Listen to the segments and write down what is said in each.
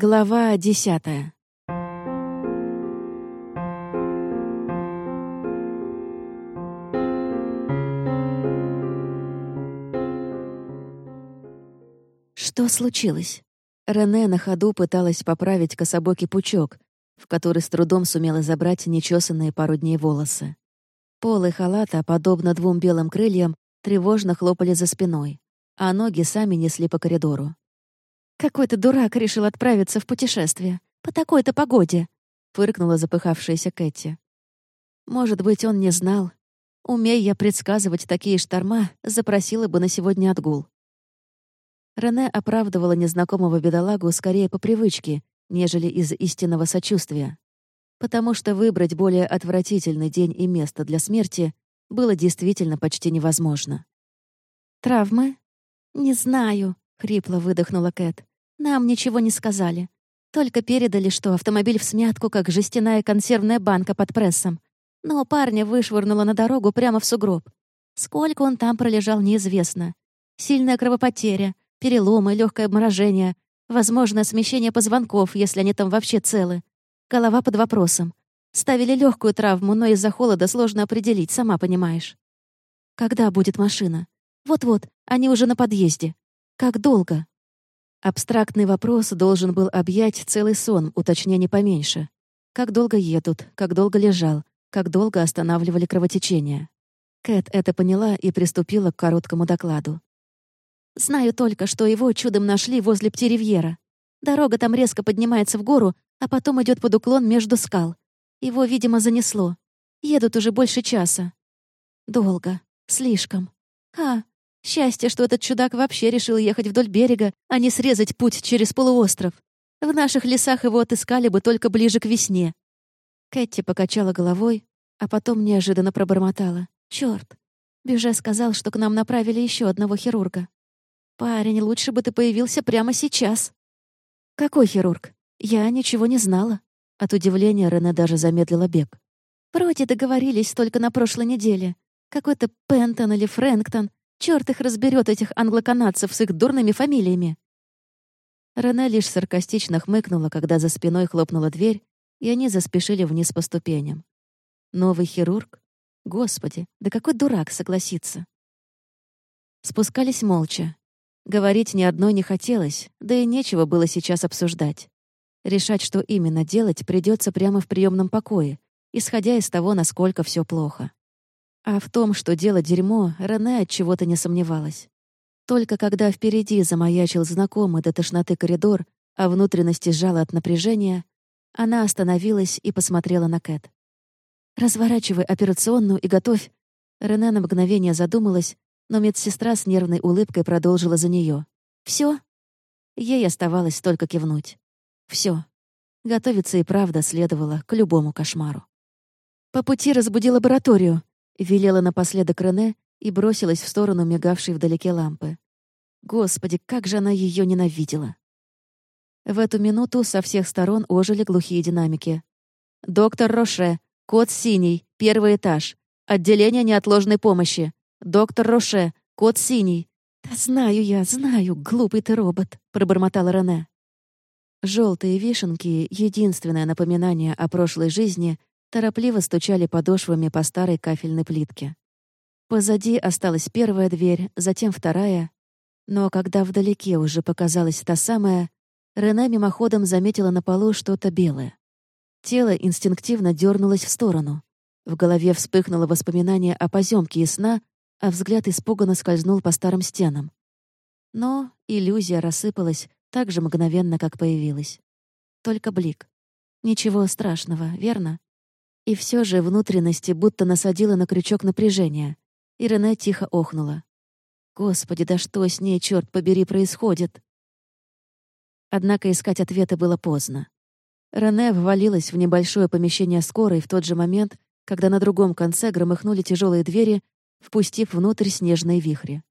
Глава десятая. Что случилось? Рене на ходу пыталась поправить кособокий пучок, в который с трудом сумела забрать нечесанные пару дней волосы. Полы халата, подобно двум белым крыльям, тревожно хлопали за спиной, а ноги сами несли по коридору. «Какой-то дурак решил отправиться в путешествие. По такой-то погоде», — фыркнула запыхавшаяся Кэти. «Может быть, он не знал. Умея я предсказывать такие шторма, запросила бы на сегодня отгул». Рене оправдывала незнакомого бедолагу скорее по привычке, нежели из истинного сочувствия. Потому что выбрать более отвратительный день и место для смерти было действительно почти невозможно. «Травмы?» «Не знаю», — хрипло выдохнула Кэт. Нам ничего не сказали. Только передали, что автомобиль в смятку, как жестяная консервная банка под прессом. Но парня вышвырнуло на дорогу прямо в сугроб. Сколько он там пролежал, неизвестно. Сильная кровопотеря, переломы, легкое обморожение, возможно, смещение позвонков, если они там вообще целы. Голова под вопросом. Ставили легкую травму, но из-за холода сложно определить, сама понимаешь. Когда будет машина? Вот-вот, они уже на подъезде. Как долго? Абстрактный вопрос должен был объять целый сон, уточнение поменьше. Как долго едут, как долго лежал, как долго останавливали кровотечение. Кэт это поняла и приступила к короткому докладу. «Знаю только, что его чудом нашли возле Птиривьера. Дорога там резко поднимается в гору, а потом идет под уклон между скал. Его, видимо, занесло. Едут уже больше часа. Долго. Слишком. А, Счастье, что этот чудак вообще решил ехать вдоль берега, а не срезать путь через полуостров. В наших лесах его отыскали бы только ближе к весне. Кэти покачала головой, а потом неожиданно пробормотала. «Чёрт! Бюже сказал, что к нам направили еще одного хирурга. Парень, лучше бы ты появился прямо сейчас». «Какой хирург? Я ничего не знала». От удивления Рене даже замедлила бег. «Вроде договорились только на прошлой неделе. Какой-то Пентон или Фрэнктон Черт их разберет, этих англоканадцев с их дурными фамилиями. Рене лишь саркастично хмыкнула, когда за спиной хлопнула дверь, и они заспешили вниз по ступеням. Новый хирург? Господи, да какой дурак согласится. Спускались молча. Говорить ни одной не хотелось, да и нечего было сейчас обсуждать. Решать, что именно делать, придется прямо в приемном покое, исходя из того, насколько все плохо. А в том, что дело дерьмо, Рене от чего-то не сомневалась. Только когда впереди замаячил знакомый до тошноты коридор, а внутренности сжало от напряжения, она остановилась и посмотрела на Кэт. «Разворачивай операционную и готовь». Рене на мгновение задумалась, но медсестра с нервной улыбкой продолжила за нее. Все? Ей оставалось только кивнуть. Все. Готовиться и правда следовало к любому кошмару. По пути разбуди лабораторию. Велела напоследок Рене и бросилась в сторону мигавшей вдалеке лампы. Господи, как же она ее ненавидела! В эту минуту со всех сторон ожили глухие динамики. «Доктор Роше, код синий, первый этаж. Отделение неотложной помощи. Доктор Роше, код синий». «Да знаю я, знаю, глупый ты робот», — пробормотала Рене. Желтые вишенки — единственное напоминание о прошлой жизни, торопливо стучали подошвами по старой кафельной плитке. Позади осталась первая дверь, затем вторая. Но когда вдалеке уже показалась та самая, Рене мимоходом заметила на полу что-то белое. Тело инстинктивно дернулось в сторону. В голове вспыхнуло воспоминание о поземке и сна, а взгляд испуганно скользнул по старым стенам. Но иллюзия рассыпалась так же мгновенно, как появилась. Только блик. Ничего страшного, верно? И все же внутренности будто насадила на крючок напряжения. И Рене тихо охнула. «Господи, да что с ней, черт побери, происходит?» Однако искать ответы было поздно. Рене ввалилась в небольшое помещение скорой в тот же момент, когда на другом конце громыхнули тяжелые двери, впустив внутрь снежные вихри.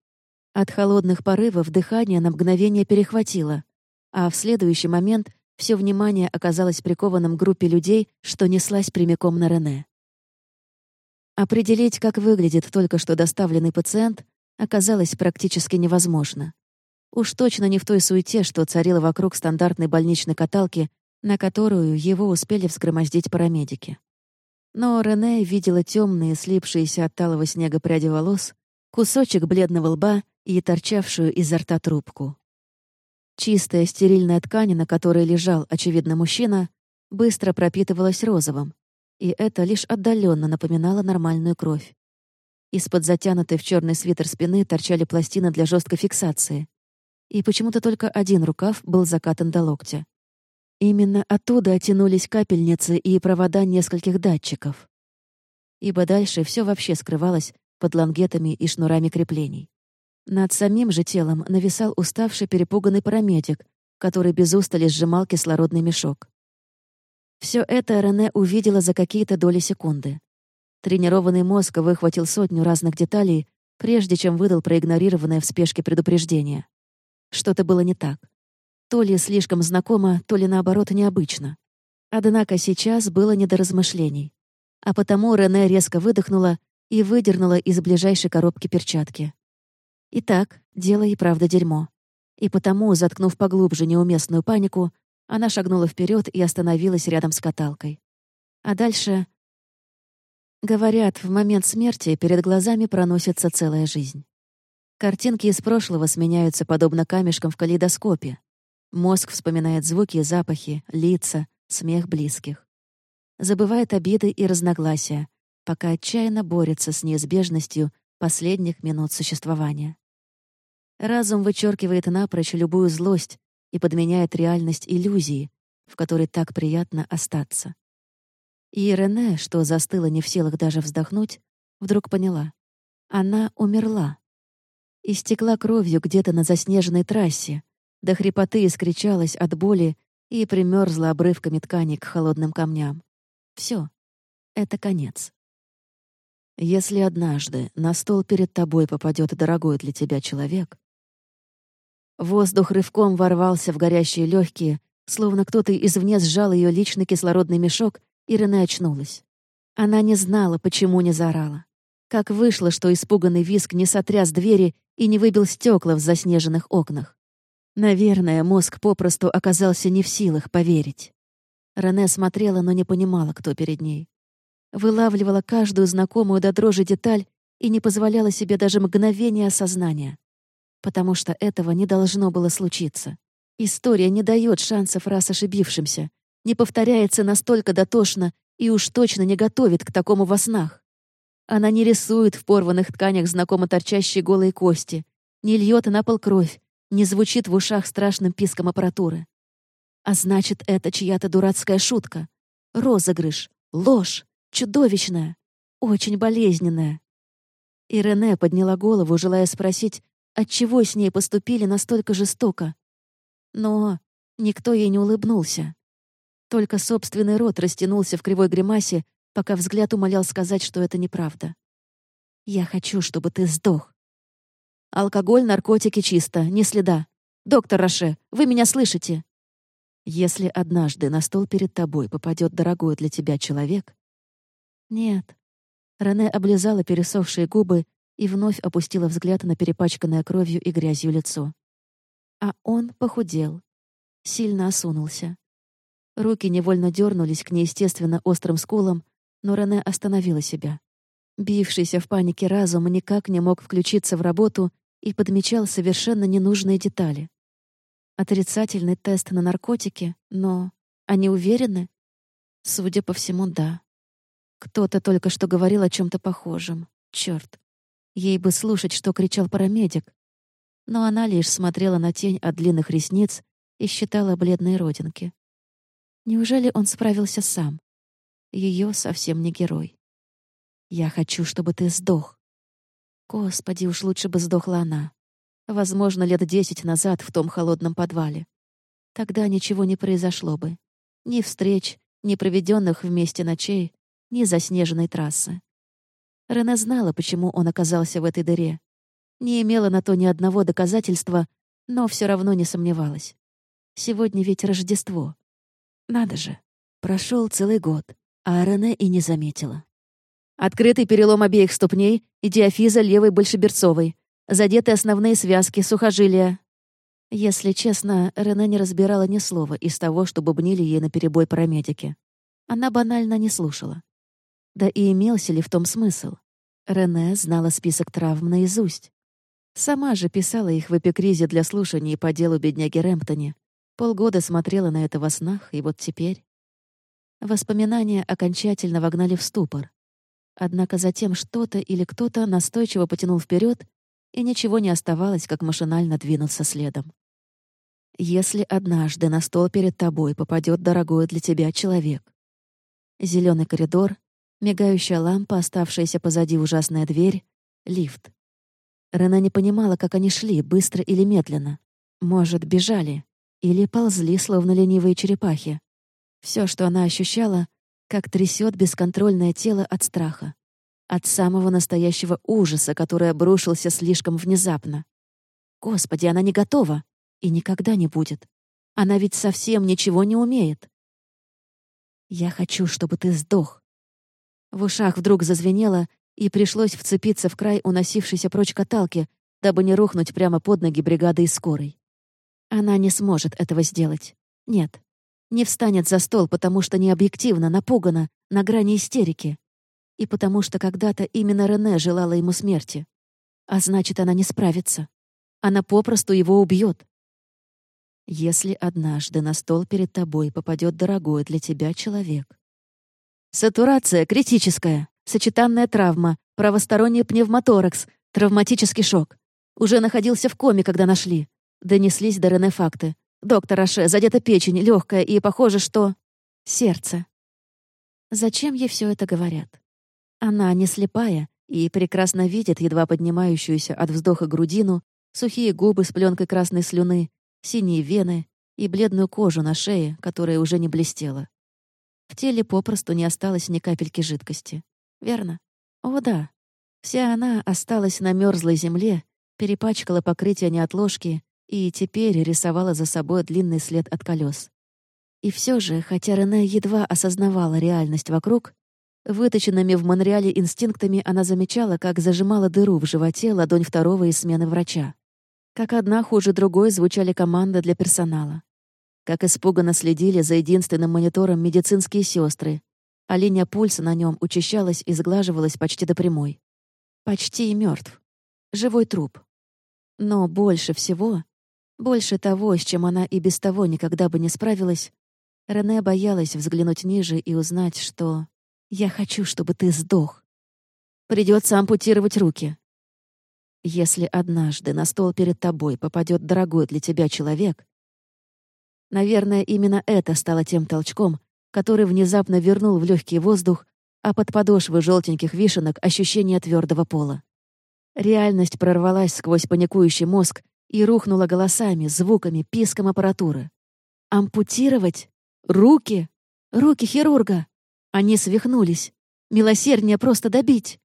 От холодных порывов дыхание на мгновение перехватило, а в следующий момент все внимание оказалось прикованным к группе людей, что неслась прямиком на Рене. Определить, как выглядит только что доставленный пациент, оказалось практически невозможно. Уж точно не в той суете, что царила вокруг стандартной больничной каталки, на которую его успели взгромоздить парамедики. Но Рене видела темные, слипшиеся от талого снега пряди волос, кусочек бледного лба и торчавшую изо рта трубку. Чистая стерильная ткань, на которой лежал, очевидно, мужчина, быстро пропитывалась розовым, и это лишь отдаленно напоминало нормальную кровь. Из-под затянутой в черный свитер спины торчали пластины для жесткой фиксации. И почему-то только один рукав был закатан до локтя. Именно оттуда оттянулись капельницы и провода нескольких датчиков. Ибо дальше все вообще скрывалось под лангетами и шнурами креплений. Над самим же телом нависал уставший перепуганный парамедик, который без устали сжимал кислородный мешок. Все это Рене увидела за какие-то доли секунды. Тренированный мозг выхватил сотню разных деталей, прежде чем выдал проигнорированное в спешке предупреждение. Что-то было не так. То ли слишком знакомо, то ли наоборот необычно. Однако сейчас было не до размышлений. А потому Рене резко выдохнула и выдернула из ближайшей коробки перчатки. Итак, дело и правда дерьмо. И потому, заткнув поглубже неуместную панику, она шагнула вперед и остановилась рядом с каталкой. А дальше... Говорят, в момент смерти перед глазами проносится целая жизнь. Картинки из прошлого сменяются подобно камешкам в калейдоскопе. Мозг вспоминает звуки, запахи, лица, смех близких. Забывает обиды и разногласия, пока отчаянно борется с неизбежностью последних минут существования. Разум вычеркивает напрочь любую злость, и подменяет реальность иллюзии, в которой так приятно остаться. И Рене, что застыла не в силах даже вздохнуть, вдруг поняла. Она умерла. Истекла кровью где-то на заснеженной трассе, до хрипоты искричалась от боли и примерзла обрывками ткани к холодным камням. Все, это конец. Если однажды на стол перед тобой попадет дорогой для тебя человек, Воздух рывком ворвался в горящие легкие, словно кто-то извне сжал ее личный кислородный мешок, и Рене очнулась. Она не знала, почему не заорала. Как вышло, что испуганный виск не сотряс двери и не выбил стекла в заснеженных окнах. Наверное, мозг попросту оказался не в силах поверить. Рене смотрела, но не понимала, кто перед ней. Вылавливала каждую знакомую до дрожи деталь и не позволяла себе даже мгновения осознания потому что этого не должно было случиться. История не дает шансов раз ошибившимся, не повторяется настолько дотошно и уж точно не готовит к такому во снах. Она не рисует в порванных тканях знакомо торчащие голые кости, не льет на пол кровь, не звучит в ушах страшным писком аппаратуры. А значит, это чья-то дурацкая шутка. Розыгрыш, ложь, чудовищная, очень болезненная. И Рене подняла голову, желая спросить, Отчего с ней поступили настолько жестоко? Но никто ей не улыбнулся. Только собственный рот растянулся в кривой гримасе, пока взгляд умолял сказать, что это неправда. «Я хочу, чтобы ты сдох». «Алкоголь, наркотики чисто, ни следа. Доктор Роше, вы меня слышите?» «Если однажды на стол перед тобой попадет дорогой для тебя человек...» «Нет». Рене облизала пересохшие губы и вновь опустила взгляд на перепачканное кровью и грязью лицо. А он похудел, сильно осунулся. Руки невольно дернулись к неестественно острым скулам, но Рене остановила себя. Бившийся в панике разум никак не мог включиться в работу и подмечал совершенно ненужные детали. Отрицательный тест на наркотики, но они уверены? Судя по всему, да. Кто-то только что говорил о чем то похожем. Черт. Ей бы слушать, что кричал парамедик. Но она лишь смотрела на тень от длинных ресниц и считала бледные родинки. Неужели он справился сам? Ее совсем не герой. «Я хочу, чтобы ты сдох». Господи, уж лучше бы сдохла она. Возможно, лет десять назад в том холодном подвале. Тогда ничего не произошло бы. Ни встреч, ни проведенных вместе ночей, ни заснеженной трассы. Рене знала, почему он оказался в этой дыре. Не имела на то ни одного доказательства, но все равно не сомневалась. Сегодня ведь Рождество. Надо же. Прошел целый год, а Рене и не заметила. Открытый перелом обеих ступней и диафиза левой большеберцовой. Задеты основные связки, сухожилия. Если честно, Рене не разбирала ни слова из того, что бубнили ей наперебой парамедики. Она банально не слушала. Да и имелся ли в том смысл? Рене знала список травм наизусть. Сама же писала их в эпикризе для слушаний по делу бедняги Рэмптоне. Полгода смотрела на это во снах, и вот теперь... Воспоминания окончательно вогнали в ступор. Однако затем что-то или кто-то настойчиво потянул вперед, и ничего не оставалось, как машинально двинуться следом. Если однажды на стол перед тобой попадет дорогой для тебя человек. Зеленый коридор, мигающая лампа, оставшаяся позади ужасная дверь, лифт. Рена не понимала, как они шли, быстро или медленно. Может, бежали или ползли, словно ленивые черепахи. Все, что она ощущала, как трясет бесконтрольное тело от страха. От самого настоящего ужаса, который обрушился слишком внезапно. Господи, она не готова и никогда не будет. Она ведь совсем ничего не умеет. «Я хочу, чтобы ты сдох». В ушах вдруг зазвенело, и пришлось вцепиться в край уносившейся прочь каталки, дабы не рухнуть прямо под ноги бригады из скорой. Она не сможет этого сделать. Нет. Не встанет за стол, потому что не объективно, напугана, на грани истерики и потому что когда-то именно Рене желала ему смерти. А значит, она не справится. Она попросту его убьет. Если однажды на стол перед тобой попадет дорогой для тебя человек. Сатурация критическая, сочетанная травма, правосторонний пневмоторакс, травматический шок. Уже находился в коме, когда нашли. Донеслись до Рене факты. Доктор Аше, задета печень, легкая, и похоже, что... Сердце. Зачем ей все это говорят? Она не слепая и прекрасно видит едва поднимающуюся от вздоха грудину, сухие губы с пленкой красной слюны, синие вены и бледную кожу на шее, которая уже не блестела. В теле попросту не осталось ни капельки жидкости. Верно? О, да. Вся она осталась на мерзлой земле, перепачкала покрытие неотложки и теперь рисовала за собой длинный след от колес. И все же, хотя Рене едва осознавала реальность вокруг, Выточенными в Монреале инстинктами она замечала, как зажимала дыру в животе ладонь второго из смены врача. Как одна хуже другой звучали команды для персонала. Как испуганно следили за единственным монитором медицинские сестры, а линия пульса на нем учащалась и сглаживалась почти до прямой. Почти и мертв. Живой труп. Но больше всего, больше того, с чем она и без того никогда бы не справилась, Рене боялась взглянуть ниже и узнать, что я хочу, чтобы ты сдох. Придется ампутировать руки. Если однажды на стол перед тобой попадет дорогой для тебя человек, наверное, именно это стало тем толчком, который внезапно вернул в легкий воздух, а под подошвы желтеньких вишенок ощущение твердого пола. Реальность прорвалась сквозь паникующий мозг и рухнула голосами, звуками, писком аппаратуры. Ампутировать? Руки? Руки хирурга? Они свихнулись. Милосерднее просто добить.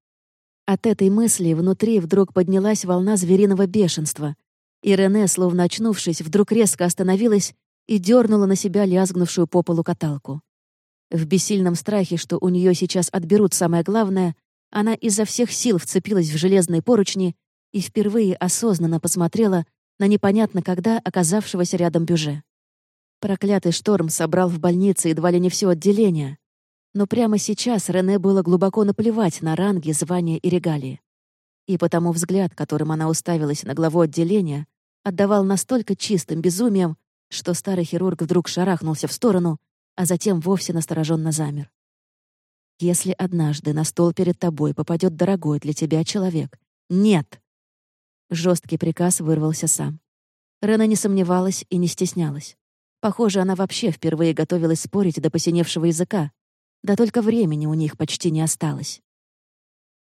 От этой мысли внутри вдруг поднялась волна звериного бешенства. И Рене, словно очнувшись, вдруг резко остановилась и дернула на себя лязгнувшую по полу каталку. В бессильном страхе, что у нее сейчас отберут самое главное, она изо всех сил вцепилась в железные поручни и впервые осознанно посмотрела на непонятно когда оказавшегося рядом бюже. Проклятый шторм собрал в больнице едва ли не все отделение, но прямо сейчас Рене было глубоко наплевать на ранги, звания и регалии. И потому взгляд, которым она уставилась на главу отделения, отдавал настолько чистым безумием, что старый хирург вдруг шарахнулся в сторону, а затем вовсе настороженно замер. «Если однажды на стол перед тобой попадет дорогой для тебя человек, нет!» Жесткий приказ вырвался сам. Рена не сомневалась и не стеснялась. Похоже, она вообще впервые готовилась спорить до посиневшего языка, да только времени у них почти не осталось.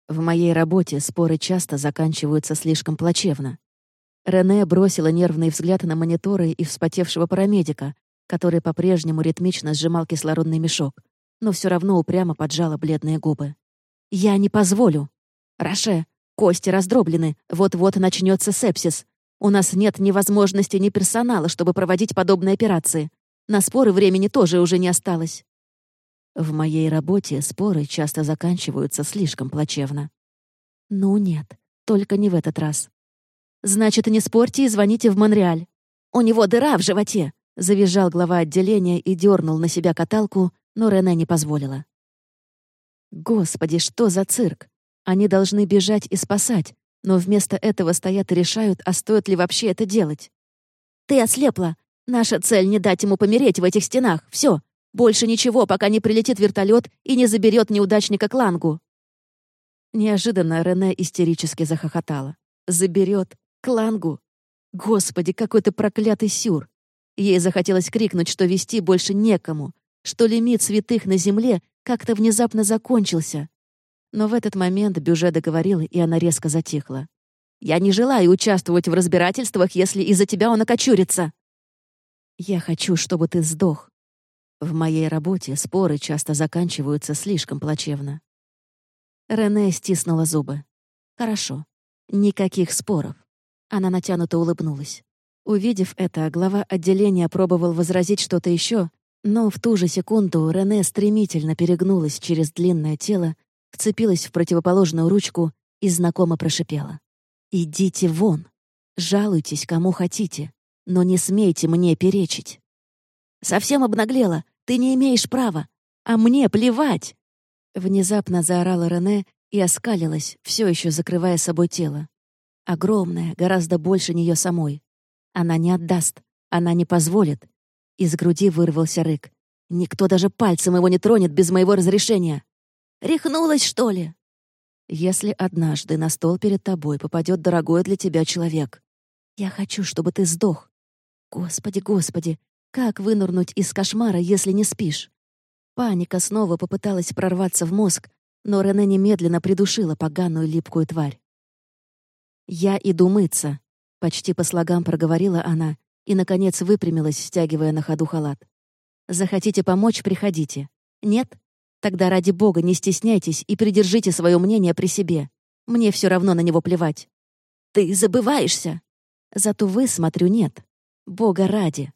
В моей работе споры часто заканчиваются слишком плачевно. Рене бросила нервный взгляд на мониторы и вспотевшего парамедика, который по-прежнему ритмично сжимал кислородный мешок, но все равно упрямо поджала бледные губы. «Я не позволю! Роше, кости раздроблены, вот-вот начнется сепсис. У нас нет ни возможности, ни персонала, чтобы проводить подобные операции. На споры времени тоже уже не осталось. В моей работе споры часто заканчиваются слишком плачевно. Ну нет, только не в этот раз. Значит, не спорьте и звоните в Монреаль. У него дыра в животе!» — завизжал глава отделения и дернул на себя каталку, но Рене не позволила. Господи, что за цирк? Они должны бежать и спасать, но вместо этого стоят и решают, а стоит ли вообще это делать. «Ты ослепла! Наша цель — не дать ему помереть в этих стенах. Все, больше ничего, пока не прилетит вертолет и не заберет неудачника Клангу». Неожиданно Рене истерически захохотала. «Заберет Клангу? Господи, какой ты проклятый сюр!» Ей захотелось крикнуть, что вести больше некому, что лимит святых на земле как-то внезапно закончился. Но в этот момент Бюже договорила, и она резко затихла. «Я не желаю участвовать в разбирательствах, если из-за тебя он окочурится!» «Я хочу, чтобы ты сдох. В моей работе споры часто заканчиваются слишком плачевно». Рене стиснула зубы. «Хорошо. Никаких споров». Она натянуто улыбнулась. Увидев это, глава отделения пробовал возразить что-то еще, но в ту же секунду Рене стремительно перегнулась через длинное тело, вцепилась в противоположную ручку и знакомо прошипела. «Идите вон! Жалуйтесь, кому хотите, но не смейте мне перечить!» «Совсем обнаглела! Ты не имеешь права! А мне плевать!» Внезапно заорала Рене и оскалилась, все еще закрывая собой тело. Огромная, гораздо больше нее самой. Она не отдаст, она не позволит, из груди вырвался рык. «Никто даже пальцем его не тронет без моего разрешения!» «Рехнулась, что ли?» «Если однажды на стол перед тобой попадет дорогой для тебя человек, я хочу, чтобы ты сдох. Господи, господи, как вынырнуть из кошмара, если не спишь?» Паника снова попыталась прорваться в мозг, но Рене немедленно придушила поганую липкую тварь. «Я иду мыться», — почти по слогам проговорила она и, наконец, выпрямилась, стягивая на ходу халат. «Захотите помочь — приходите. Нет? Тогда ради бога не стесняйтесь и придержите свое мнение при себе. Мне все равно на него плевать». «Ты забываешься!» «Зато вы, смотрю, нет. Бога ради.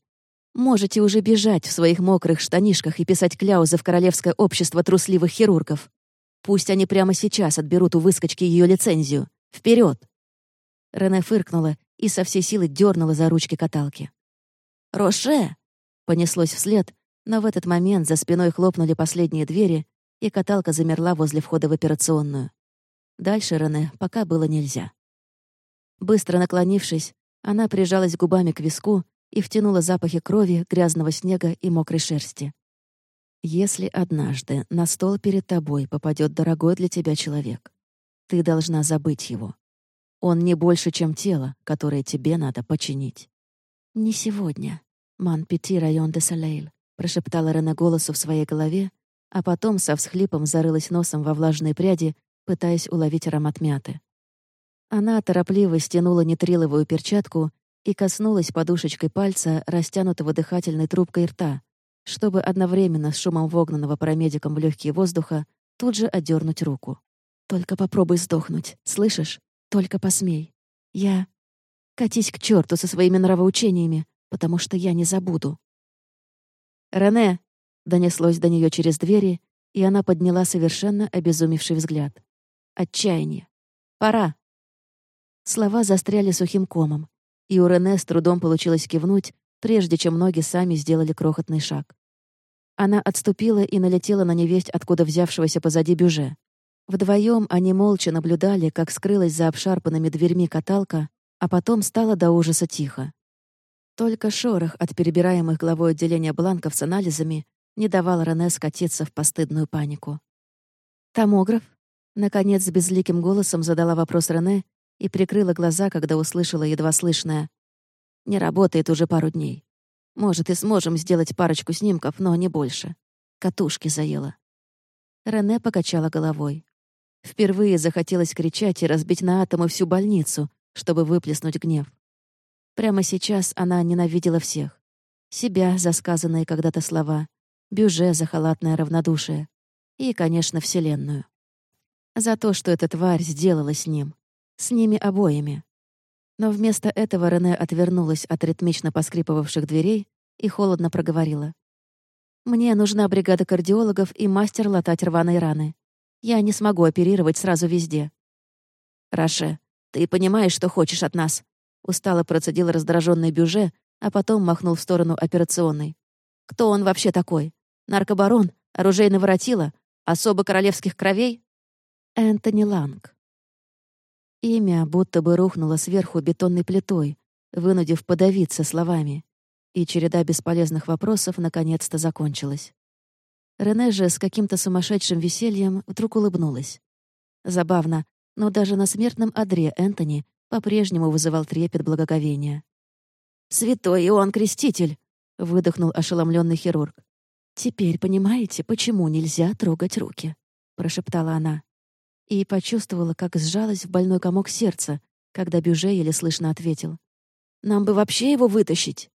Можете уже бежать в своих мокрых штанишках и писать кляузы в Королевское общество трусливых хирургов. Пусть они прямо сейчас отберут у выскочки ее лицензию. Вперед! Рене фыркнула и со всей силы дернула за ручки каталки. «Роше!» — понеслось вслед, но в этот момент за спиной хлопнули последние двери, и каталка замерла возле входа в операционную. Дальше Рене пока было нельзя. Быстро наклонившись, она прижалась губами к виску и втянула запахи крови, грязного снега и мокрой шерсти. «Если однажды на стол перед тобой попадет дорогой для тебя человек, ты должна забыть его. Он не больше, чем тело, которое тебе надо починить. «Не сегодня, ман пяти район де Салейль», прошептала Рене голосу в своей голове, а потом со всхлипом зарылась носом во влажные пряди, пытаясь уловить аромат мяты. Она торопливо стянула нитриловую перчатку и коснулась подушечкой пальца, растянутого дыхательной трубкой рта, чтобы одновременно с шумом вогнанного парамедиком в легкие воздуха тут же отдернуть руку. «Только попробуй сдохнуть, слышишь? Только посмей. Я... Катись к черту со своими нравоучениями, потому что я не забуду. «Рене!» — донеслось до нее через двери, и она подняла совершенно обезумевший взгляд. Отчаяние. «Пора!» Слова застряли сухим комом, и у Рене с трудом получилось кивнуть, прежде чем ноги сами сделали крохотный шаг. Она отступила и налетела на невесть, откуда взявшегося позади бюже. Вдвоем они молча наблюдали, как скрылась за обшарпанными дверьми каталка, а потом стало до ужаса тихо. Только шорох от перебираемых главой отделения бланков с анализами не давал Рене скатиться в постыдную панику. «Томограф?» — наконец безликим голосом задала вопрос Рене и прикрыла глаза, когда услышала едва слышное. «Не работает уже пару дней. Может, и сможем сделать парочку снимков, но не больше. Катушки заела». Рене покачала головой. Впервые захотелось кричать и разбить на атомы всю больницу, чтобы выплеснуть гнев. Прямо сейчас она ненавидела всех. Себя за сказанные когда-то слова, Бюже за халатное равнодушие и, конечно, Вселенную. За то, что эта тварь сделала с ним. С ними обоими. Но вместо этого Рене отвернулась от ритмично поскрипывавших дверей и холодно проговорила. «Мне нужна бригада кардиологов и мастер латать рваные раны. Я не смогу оперировать сразу везде. «Раше, ты понимаешь, что хочешь от нас?» Устало процедил раздраженный Бюже, а потом махнул в сторону операционной. «Кто он вообще такой? Наркобарон? Оружейный воротила? Особо королевских кровей?» Энтони Ланг. Имя будто бы рухнуло сверху бетонной плитой, вынудив подавиться словами. И череда бесполезных вопросов наконец-то закончилась. Рене же с каким-то сумасшедшим весельем вдруг улыбнулась. Забавно, но даже на смертном одре Энтони по-прежнему вызывал трепет благоговения. «Святой Иоанн Креститель!» — выдохнул ошеломленный хирург. «Теперь понимаете, почему нельзя трогать руки?» — прошептала она. И почувствовала, как сжалось в больной комок сердца, когда Бюже еле слышно ответил. «Нам бы вообще его вытащить!»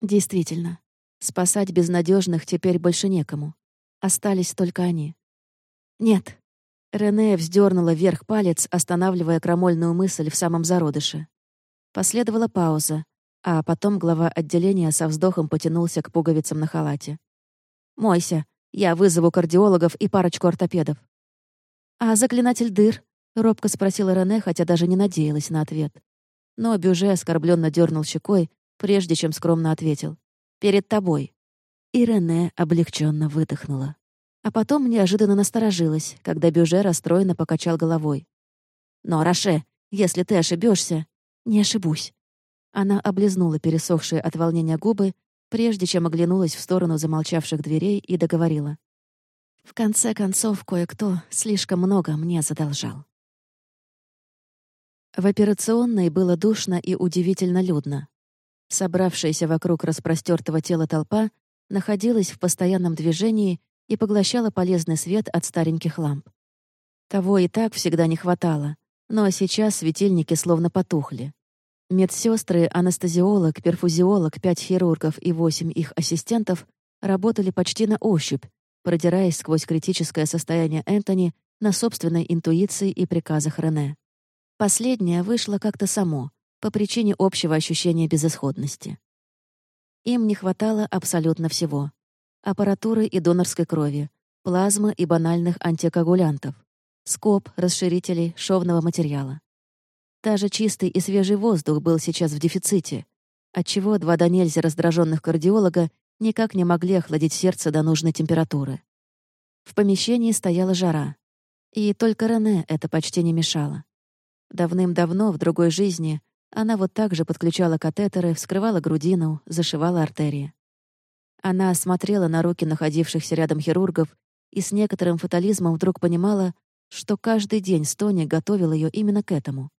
Действительно, спасать безнадежных теперь больше некому. Остались только они. «Нет». Рене вздернула вверх палец, останавливая крамольную мысль в самом зародыше. Последовала пауза, а потом глава отделения со вздохом потянулся к пуговицам на халате. «Мойся, я вызову кардиологов и парочку ортопедов». «А заклинатель дыр?» — робко спросила Рене, хотя даже не надеялась на ответ. Но Бюже оскорбленно дернул щекой, прежде чем скромно ответил. «Перед тобой». И Рене облегченно выдохнула. А потом неожиданно насторожилась, когда Бюже расстроенно покачал головой. «Но, Роше, если ты ошибешься, «Не ошибусь». Она облизнула пересохшие от волнения губы, прежде чем оглянулась в сторону замолчавших дверей и договорила. «В конце концов, кое-кто слишком много мне задолжал». В операционной было душно и удивительно людно. Собравшаяся вокруг распростертого тела толпа находилась в постоянном движении и поглощала полезный свет от стареньких ламп. Того и так всегда не хватало, но сейчас светильники словно потухли. Медсестры, анестезиолог, перфузиолог, пять хирургов и восемь их ассистентов работали почти на ощупь, продираясь сквозь критическое состояние Энтони на собственной интуиции и приказах Рене. Последнее вышло как-то само, по причине общего ощущения безысходности. Им не хватало абсолютно всего. Аппаратуры и донорской крови, плазмы и банальных антикоагулянтов, скоб, расширителей, шовного материала. Даже чистый и свежий воздух был сейчас в дефиците, отчего два до нельзя раздраженных кардиолога никак не могли охладить сердце до нужной температуры. В помещении стояла жара, и только Рене это почти не мешало. Давным-давно, в другой жизни, она вот так же подключала катетеры, вскрывала грудину, зашивала артерии. Она смотрела на руки находившихся рядом хирургов и с некоторым фатализмом вдруг понимала, что каждый день Стони готовил ее именно к этому.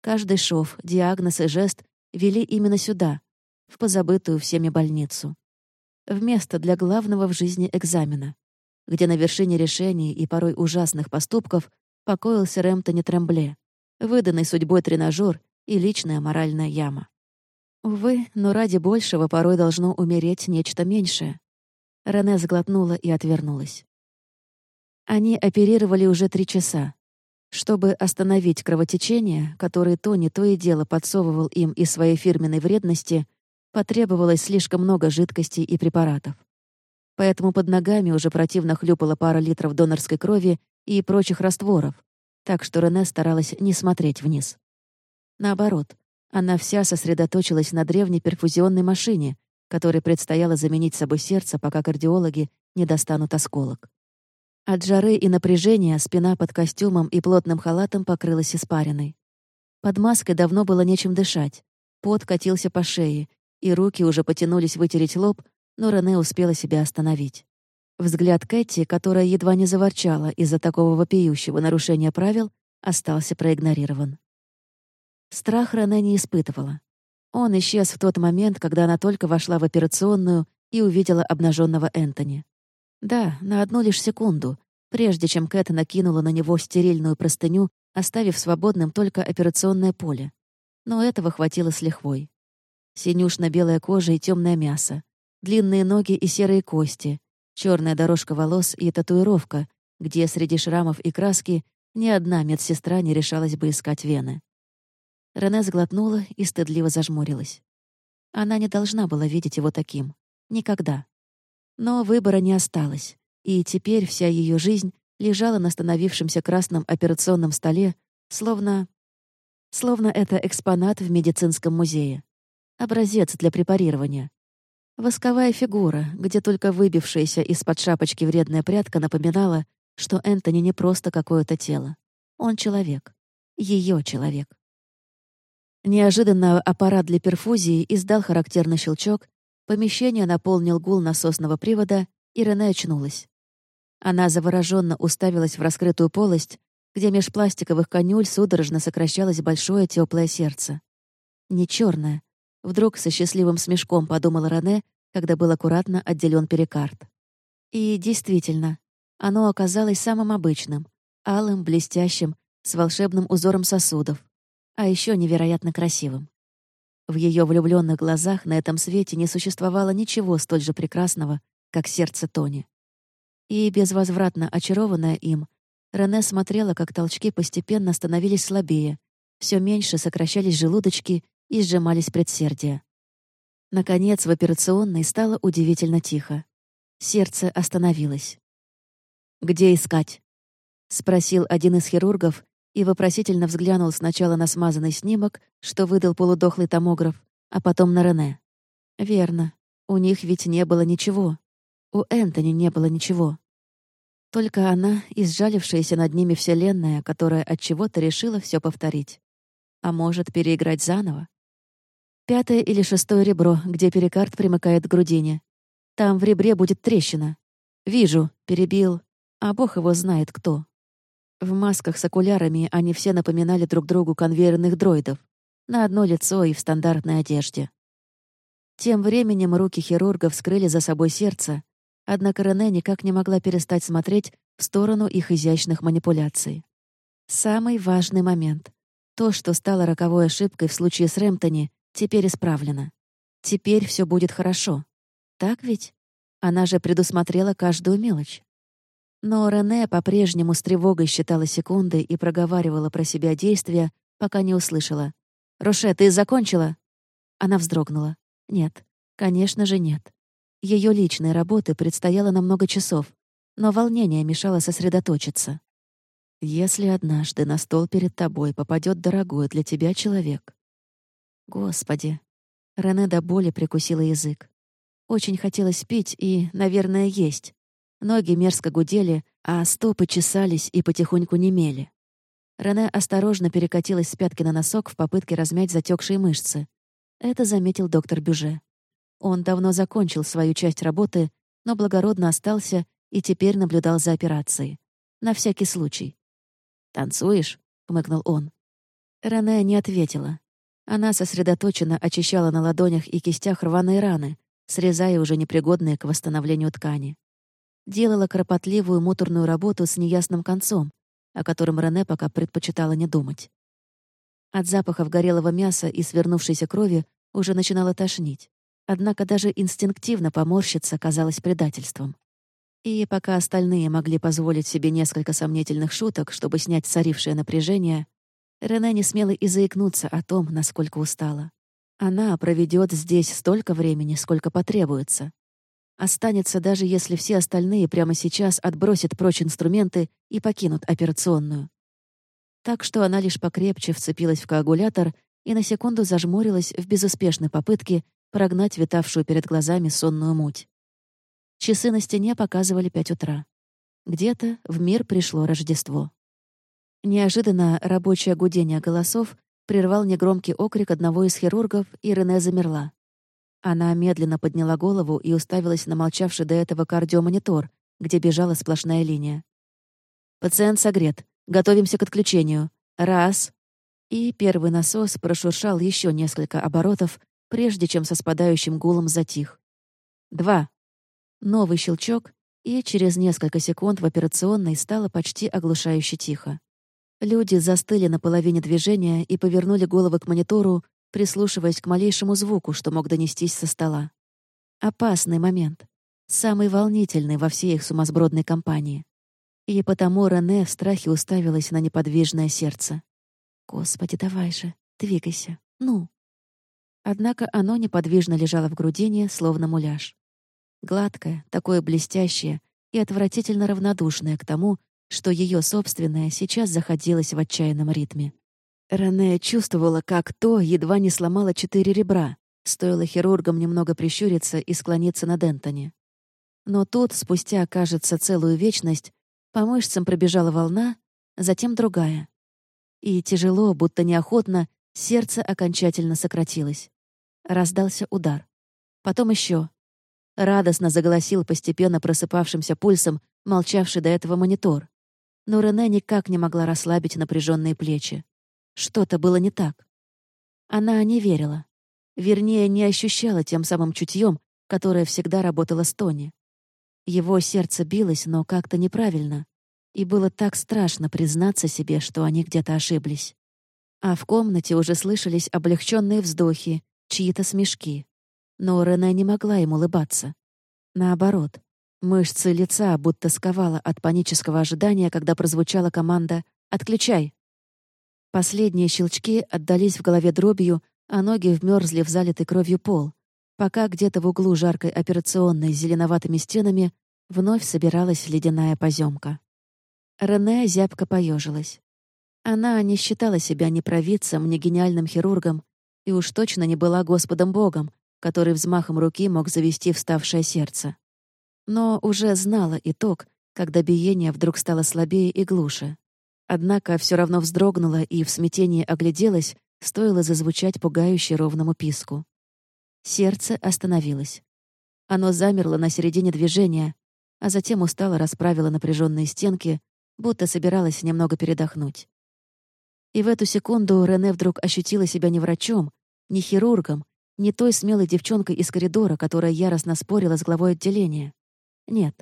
Каждый шов, диагноз и жест вели именно сюда, в позабытую всеми больницу. Вместо для главного в жизни экзамена, где на вершине решений и порой ужасных поступков покоился Рэмптони Трембле, выданный судьбой тренажер и личная моральная яма. Увы, но ради большего порой должно умереть нечто меньшее. Рене сглотнула и отвернулась. Они оперировали уже три часа. Чтобы остановить кровотечение, которое Тони то и дело подсовывал им из своей фирменной вредности, потребовалось слишком много жидкостей и препаратов. Поэтому под ногами уже противно хлюпала пара литров донорской крови и прочих растворов, так что Рене старалась не смотреть вниз. Наоборот, она вся сосредоточилась на древней перфузионной машине, которой предстояло заменить собой сердце, пока кардиологи не достанут осколок. От жары и напряжения спина под костюмом и плотным халатом покрылась испариной. Под маской давно было нечем дышать. Пот катился по шее, и руки уже потянулись вытереть лоб, но Рене успела себя остановить. Взгляд Кэти, которая едва не заворчала из-за такого вопиющего нарушения правил, остался проигнорирован. Страх Рене не испытывала. Он исчез в тот момент, когда она только вошла в операционную и увидела обнаженного Энтони. Да, на одну лишь секунду, прежде чем Кэт накинула на него стерильную простыню, оставив свободным только операционное поле. Но этого хватило с лихвой. Синюшно-белая кожа и темное мясо, длинные ноги и серые кости, черная дорожка волос и татуировка, где среди шрамов и краски ни одна медсестра не решалась бы искать вены. Рене сглотнула и стыдливо зажмурилась. Она не должна была видеть его таким. Никогда. Но выбора не осталось, и теперь вся ее жизнь лежала на становившемся красном операционном столе, словно... Словно это экспонат в медицинском музее. Образец для препарирования. Восковая фигура, где только выбившаяся из-под шапочки вредная прядка напоминала, что Энтони не просто какое-то тело. Он человек. Ее человек. Неожиданно аппарат для перфузии издал характерный щелчок, помещение наполнил гул насосного привода, и Рене очнулась. Она завороженно уставилась в раскрытую полость, где меж пластиковых конюль судорожно сокращалось большое теплое сердце. Не черное, Вдруг со счастливым смешком подумала Рене, когда был аккуратно отделен перикард. И действительно, оно оказалось самым обычным, алым, блестящим, с волшебным узором сосудов, а еще невероятно красивым. В ее влюбленных глазах на этом свете не существовало ничего столь же прекрасного, как сердце Тони. И, безвозвратно очарованная им, Рене смотрела, как толчки постепенно становились слабее, все меньше сокращались желудочки и сжимались предсердия. Наконец, в операционной стало удивительно тихо. Сердце остановилось. «Где искать?» — спросил один из хирургов и вопросительно взглянул сначала на смазанный снимок, что выдал полудохлый томограф, а потом на Рене. «Верно. У них ведь не было ничего. У Энтони не было ничего. Только она, изжалившаяся над ними Вселенная, которая от чего-то решила все повторить. А может, переиграть заново? Пятое или шестое ребро, где перикард примыкает к грудине. Там в ребре будет трещина. Вижу, перебил. А бог его знает кто. В масках с окулярами они все напоминали друг другу конвейерных дроидов. На одно лицо и в стандартной одежде. Тем временем руки хирургов скрыли за собой сердце, однако Рене никак не могла перестать смотреть в сторону их изящных манипуляций. Самый важный момент. То, что стало роковой ошибкой в случае с Рэмптони, Теперь исправлено. Теперь все будет хорошо. Так ведь? Она же предусмотрела каждую мелочь. Но Рене по-прежнему с тревогой считала секунды и проговаривала про себя действия, пока не услышала. «Роше, ты закончила?» Она вздрогнула. «Нет, конечно же нет. Ее личной работы предстояло на много часов, но волнение мешало сосредоточиться. Если однажды на стол перед тобой попадет дорогой для тебя человек, Господи. Рене до боли прикусила язык. Очень хотелось пить и, наверное, есть. Ноги мерзко гудели, а стопы чесались и потихоньку немели. Рене осторожно перекатилась с пятки на носок в попытке размять затекшие мышцы. Это заметил доктор Бюже. Он давно закончил свою часть работы, но благородно остался и теперь наблюдал за операцией. На всякий случай. «Танцуешь?» — хмыкнул он. Рене не ответила. Она сосредоточенно очищала на ладонях и кистях рваные раны, срезая уже непригодные к восстановлению ткани. Делала кропотливую муторную работу с неясным концом, о котором Рене пока предпочитала не думать. От запахов горелого мяса и свернувшейся крови уже начинала тошнить. Однако даже инстинктивно поморщиться казалось предательством. И пока остальные могли позволить себе несколько сомнительных шуток, чтобы снять царившее напряжение, Рене не смела и заикнуться о том, насколько устала. Она проведет здесь столько времени, сколько потребуется. Останется даже если все остальные прямо сейчас отбросят прочь инструменты и покинут операционную. Так что она лишь покрепче вцепилась в коагулятор и на секунду зажмурилась в безуспешной попытке прогнать витавшую перед глазами сонную муть. Часы на стене показывали пять утра. Где-то в мир пришло Рождество. Неожиданно рабочее гудение голосов прервал негромкий окрик одного из хирургов, и Рене замерла. Она медленно подняла голову и уставилась на молчавший до этого кардиомонитор, где бежала сплошная линия. «Пациент согрет. Готовимся к отключению. Раз». И первый насос прошуршал еще несколько оборотов, прежде чем со спадающим гулом затих. Два. Новый щелчок, и через несколько секунд в операционной стало почти оглушающе тихо. Люди застыли на половине движения и повернули головы к монитору, прислушиваясь к малейшему звуку, что мог донестись со стола. Опасный момент. Самый волнительный во всей их сумасбродной компании. И потому Рене в страхе уставилась на неподвижное сердце. «Господи, давай же, двигайся. Ну!» Однако оно неподвижно лежало в грудине, словно муляж. Гладкое, такое блестящее и отвратительно равнодушное к тому, что ее собственное сейчас заходилось в отчаянном ритме. Рене чувствовала, как то едва не сломало четыре ребра, стоило хирургам немного прищуриться и склониться над Энтони. Но тут, спустя, кажется, целую вечность, по мышцам пробежала волна, затем другая. И тяжело, будто неохотно, сердце окончательно сократилось. Раздался удар. Потом еще. Радостно заголосил постепенно просыпавшимся пульсом молчавший до этого монитор. Но Рене никак не могла расслабить напряженные плечи. Что-то было не так. Она не верила. Вернее, не ощущала тем самым чутьем, которое всегда работало с Тони. Его сердце билось, но как-то неправильно. И было так страшно признаться себе, что они где-то ошиблись. А в комнате уже слышались облегченные вздохи, чьи-то смешки. Но Рене не могла им улыбаться. Наоборот, мышцы лица будто сковала от панического ожидания, когда прозвучала команда «Отключай!». Последние щелчки отдались в голове дробью, а ноги вмерзли в залитый кровью пол, пока где-то в углу жаркой операционной с зеленоватыми стенами вновь собиралась ледяная поземка. Рене зябко поежилась. Она не считала себя ни провидцем, ни гениальным хирургом, и уж точно не была Господом Богом, который взмахом руки мог завести вставшее сердце. Но уже знала итог, когда биение вдруг стало слабее и глуше. Однако все равно вздрогнула и в смятении огляделась, стоило зазвучать пугающе ровному писку. Сердце остановилось. Оно замерло на середине движения, а затем устало расправило напряженные стенки, будто собиралась немного передохнуть. И в эту секунду Рене вдруг ощутила себя не врачом, не хирургом, не той смелой девчонкой из коридора, которая яростно спорила с главой отделения. Нет.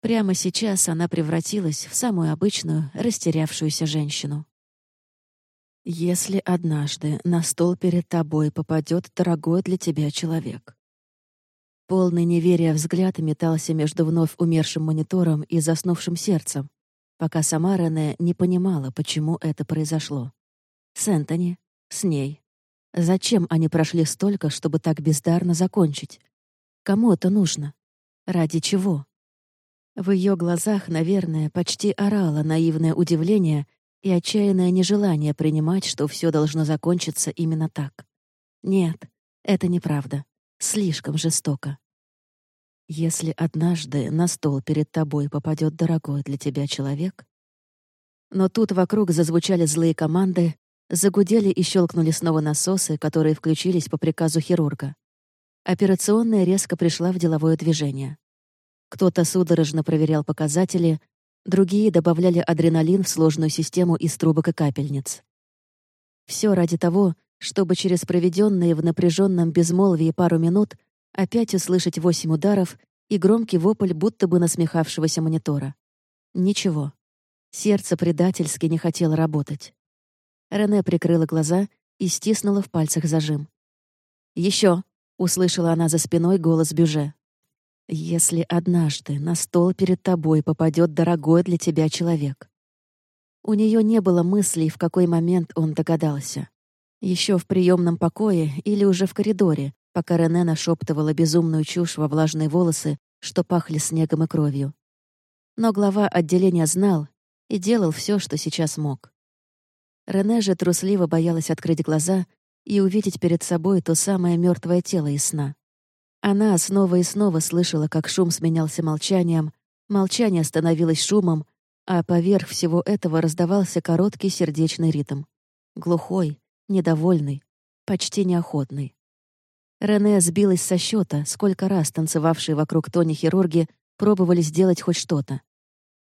Прямо сейчас она превратилась в самую обычную, растерявшуюся женщину. Если однажды на стол перед тобой попадет дорогой для тебя человек. Полный неверия взгляд метался между вновь умершим монитором и заснувшим сердцем, пока сама Рене не понимала, почему это произошло. С Энтони, с ней. Зачем они прошли столько, чтобы так бездарно закончить? Кому это нужно? Ради чего? В ее глазах, наверное, почти орало наивное удивление и отчаянное нежелание принимать, что все должно закончиться именно так. Нет, это неправда. Слишком жестоко. Если однажды на стол перед тобой попадет дорогой для тебя человек... Но тут вокруг зазвучали злые команды, загудели и щелкнули снова насосы, которые включились по приказу хирурга. Операционная резко пришла в деловое движение. Кто-то судорожно проверял показатели, Другие добавляли адреналин в сложную систему из трубок и капельниц. Все ради того, чтобы через проведенные в напряженном безмолвии пару минут опять услышать восемь ударов и громкий вопль будто бы насмехавшегося монитора. Ничего. Сердце предательски не хотело работать. Рене прикрыла глаза и стиснула в пальцах зажим. Еще! услышала она за спиной голос Бюже. Если однажды на стол перед тобой попадет дорогой для тебя человек. У нее не было мыслей, в какой момент он догадался. Еще в приемном покое или уже в коридоре, пока Рене нашептывала безумную чушь во влажные волосы, что пахли снегом и кровью. Но глава отделения знал и делал все, что сейчас мог. Рене же трусливо боялась открыть глаза и увидеть перед собой то самое мертвое тело из сна. Она снова и снова слышала, как шум сменялся молчанием, молчание становилось шумом, а поверх всего этого раздавался короткий сердечный ритм. Глухой, недовольный, почти неохотный. Рене сбилась со счета, сколько раз танцевавшие вокруг Тони хирурги пробовали сделать хоть что-то.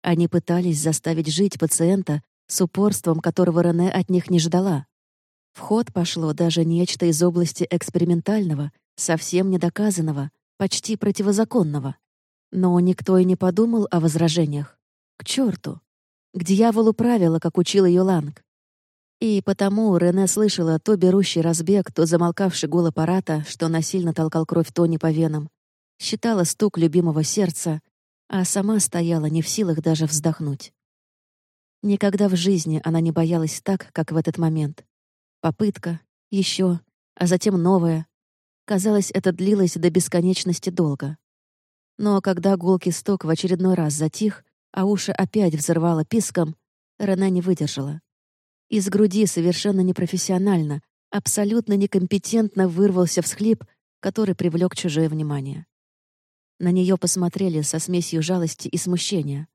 Они пытались заставить жить пациента с упорством, которого Рене от них не ждала. В ход пошло даже нечто из области экспериментального — совсем недоказанного, почти противозаконного. Но никто и не подумал о возражениях. К черту! К дьяволу правила, как учил ее Ланг. И потому Рене слышала то берущий разбег, то замолкавший гул аппарата, что насильно толкал кровь Тони по венам, считала стук любимого сердца, а сама стояла не в силах даже вздохнуть. Никогда в жизни она не боялась так, как в этот момент. Попытка, еще, а затем новая, Казалось, это длилось до бесконечности долго. Но когда гулкий сток в очередной раз затих, а уши опять взорвало писком, Рене не выдержала. Из груди совершенно непрофессионально, абсолютно некомпетентно вырвался всхлип, который привлек чужое внимание. На нее посмотрели со смесью жалости и смущения,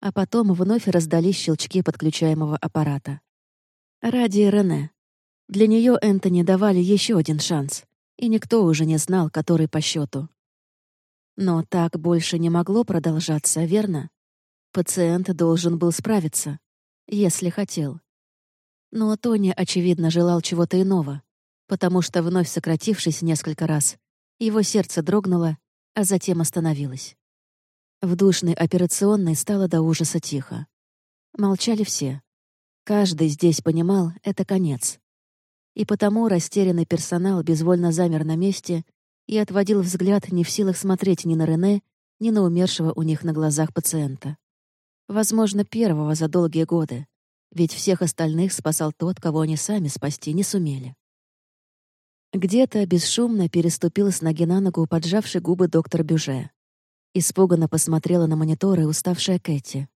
а потом вновь раздались щелчки подключаемого аппарата. Ради Рене. Для нее Энтони давали еще один шанс, и никто уже не знал, который по счету. Но так больше не могло продолжаться, верно? Пациент должен был справиться, если хотел. Но Тони, очевидно, желал чего-то иного, потому что, вновь сократившись несколько раз, его сердце дрогнуло, а затем остановилось. В душной операционной стало до ужаса тихо. Молчали все. Каждый здесь понимал — это конец. И потому растерянный персонал безвольно замер на месте и отводил взгляд не в силах смотреть ни на Рене, ни на умершего у них на глазах пациента. Возможно, первого за долгие годы, ведь всех остальных спасал тот, кого они сами спасти не сумели. Где-то бесшумно переступил с ноги на ногу поджавший губы доктор Бюже. Испуганно посмотрела на мониторы уставшая Кэти.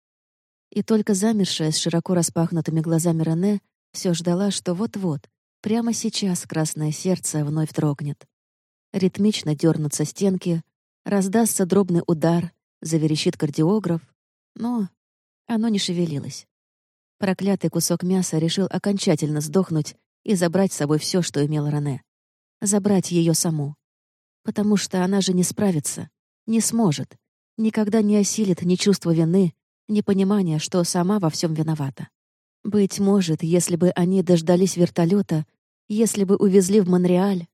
И только замершая с широко распахнутыми глазами Рене все ждала, что вот-вот, прямо сейчас красное сердце вновь дрогнет. Ритмично дернутся стенки, раздастся дробный удар, заверещит кардиограф, но оно не шевелилось. Проклятый кусок мяса решил окончательно сдохнуть и забрать с собой все, что имел Рене. Забрать ее саму. Потому что она же не справится, не сможет, никогда не осилит ни чувство вины, ни понимания, что сама во всем виновата. Быть может, если бы они дождались вертолета, если бы увезли в Монреаль...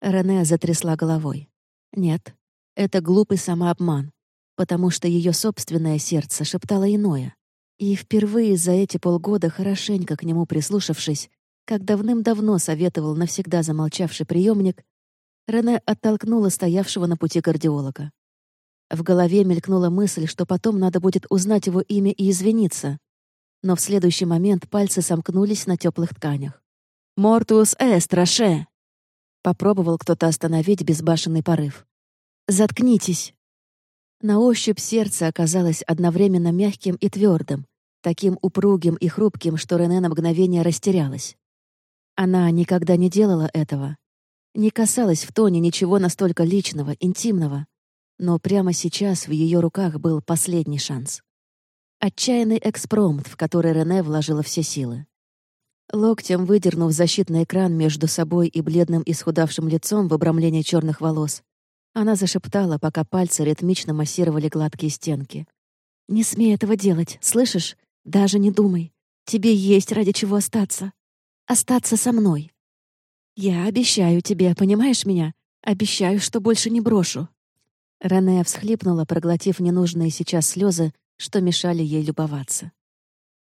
Рене затрясла головой. Нет, это глупый самообман, потому что ее собственное сердце шептало иное. И впервые за эти полгода, хорошенько к нему прислушавшись, как давным-давно советовал навсегда замолчавший приемник, Рене оттолкнула стоявшего на пути кардиолога. В голове мелькнула мысль, что потом надо будет узнать его имя и извиниться. Но в следующий момент пальцы сомкнулись на теплых тканях. «Мортус эст, Роше!» Попробовал кто-то остановить безбашенный порыв. «Заткнитесь!» На ощупь сердце оказалось одновременно мягким и твердым, таким упругим и хрупким, что Рене на мгновение растерялась. Она никогда не делала этого. Не касалась в Тоне ничего настолько личного, интимного. Но прямо сейчас в ее руках был последний шанс. Отчаянный экспромт, в который Рене вложила все силы. Локтем выдернув защитный экран между собой и бледным исхудавшим лицом в обрамлении черных волос, она зашептала, пока пальцы ритмично массировали гладкие стенки. «Не смей этого делать, слышишь? Даже не думай. Тебе есть ради чего остаться. Остаться со мной. Я обещаю тебе, понимаешь меня? Обещаю, что больше не брошу». Рене всхлипнула, проглотив ненужные сейчас слезы, что мешали ей любоваться.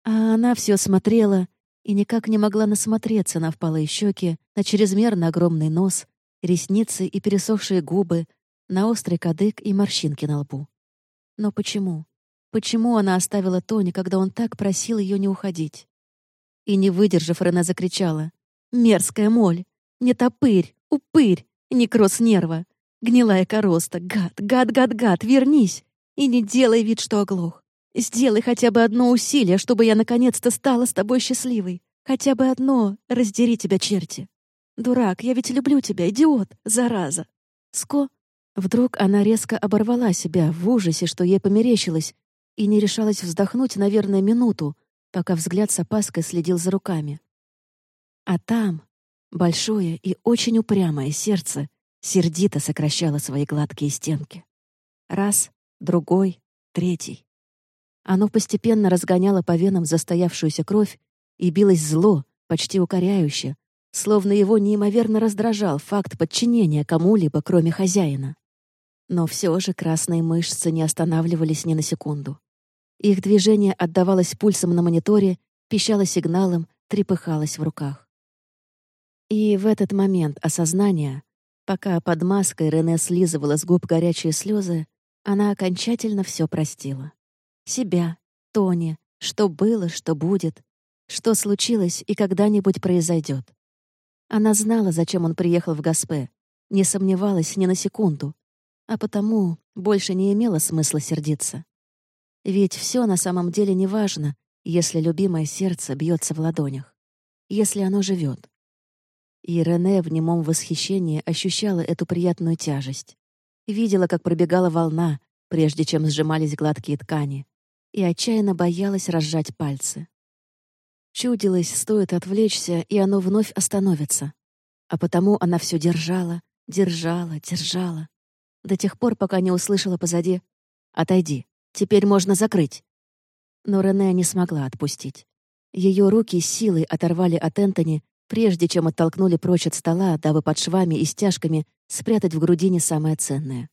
А она все смотрела и никак не могла насмотреться на впалые щеки, на чрезмерно огромный нос, ресницы и пересохшие губы, на острый кадык и морщинки на лбу. Но почему? Почему она оставила Тони, когда он так просил ее не уходить? И, не выдержав, Рене закричала. «Мерзкая моль! Не топырь! Упырь! Некроз нерва! Гнилая короста! Гад! Гад! Гад! Гад! Вернись! И не делай вид, что оглох! Сделай хотя бы одно усилие, чтобы я наконец-то стала с тобой счастливой! Хотя бы одно! Раздери тебя, черти!» «Дурак, я ведь люблю тебя, идиот, зараза!» «Ско...» Вдруг она резко оборвала себя в ужасе, что ей померещилось, и не решалась вздохнуть, наверное, минуту, пока взгляд с опаской следил за руками. А там большое и очень упрямое сердце сердито сокращало свои гладкие стенки. Раз, другой, третий. Оно постепенно разгоняло по венам застоявшуюся кровь и билось зло, почти укоряюще, словно его неимоверно раздражал факт подчинения кому-либо, кроме хозяина. Но все же красные мышцы не останавливались ни на секунду. Их движение отдавалось пульсом на мониторе, пищало сигналом, трепыхалось в руках. И в этот момент осознания, пока под маской Рене слизывала с губ горячие слезы, она окончательно все простила. Себя, Тони, что было, что будет, что случилось и когда-нибудь произойдет. Она знала, зачем он приехал в Гаспе, не сомневалась ни на секунду, а потому больше не имело смысла сердиться. Ведь все на самом деле не важно, если любимое сердце бьется в ладонях, если оно живет. И Рене в немом восхищении ощущала эту приятную тяжесть. Видела, как пробегала волна, прежде чем сжимались гладкие ткани, и отчаянно боялась разжать пальцы. Чудилось, стоит отвлечься, и оно вновь остановится. А потому она все держала, держала, держала. До тех пор, пока не услышала позади «Отойди, теперь можно закрыть». Но Рене не смогла отпустить. Ее руки силой оторвали от Энтони, прежде чем оттолкнули прочь от стола, дабы под швами и стяжками спрятать в грудине самое ценное.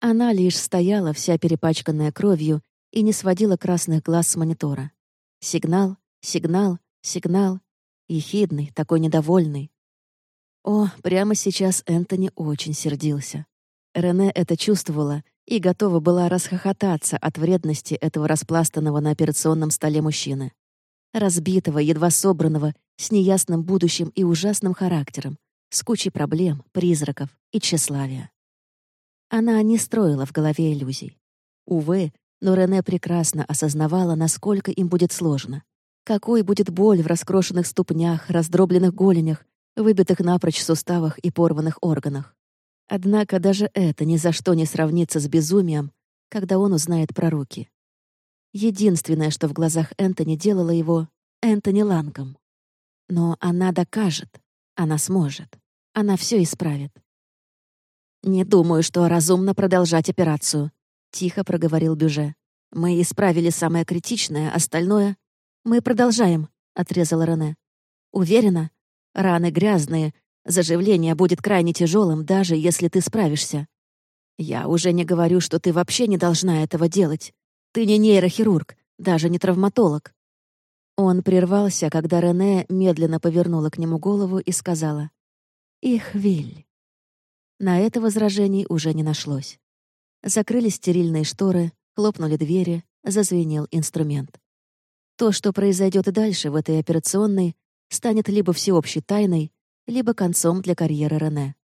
Она лишь стояла, вся перепачканная кровью, и не сводила красных глаз с монитора. Сигнал, сигнал, сигнал. Ехидный, такой недовольный. О, прямо сейчас Энтони очень сердился. Рене это чувствовала и готова была расхохотаться от вредности этого распластанного на операционном столе мужчины. Разбитого, едва собранного, с неясным будущим и ужасным характером, с кучей проблем, призраков и тщеславия. Она не строила в голове иллюзий. Увы, но Рене прекрасно осознавала, насколько им будет сложно. Какой будет боль в раскрошенных ступнях, раздробленных голенях, выбитых напрочь суставах и порванных органах. Однако даже это ни за что не сравнится с безумием, когда он узнает про руки. Единственное, что в глазах Энтони делало его Энтони Лангом. Но она докажет, она сможет, она все исправит. «Не думаю, что разумно продолжать операцию», — тихо проговорил Бюже. «Мы исправили самое критичное, остальное...» «Мы продолжаем», — отрезала Рене. «Уверена? Раны грязные, заживление будет крайне тяжелым, даже если ты справишься. Я уже не говорю, что ты вообще не должна этого делать. Ты не нейрохирург, даже не травматолог». Он прервался, когда Рене медленно повернула к нему голову и сказала «Их Виль». На это возражений уже не нашлось. Закрылись стерильные шторы, хлопнули двери, зазвенел инструмент. То, что произойдет дальше в этой операционной, станет либо всеобщей тайной, либо концом для карьеры Рене.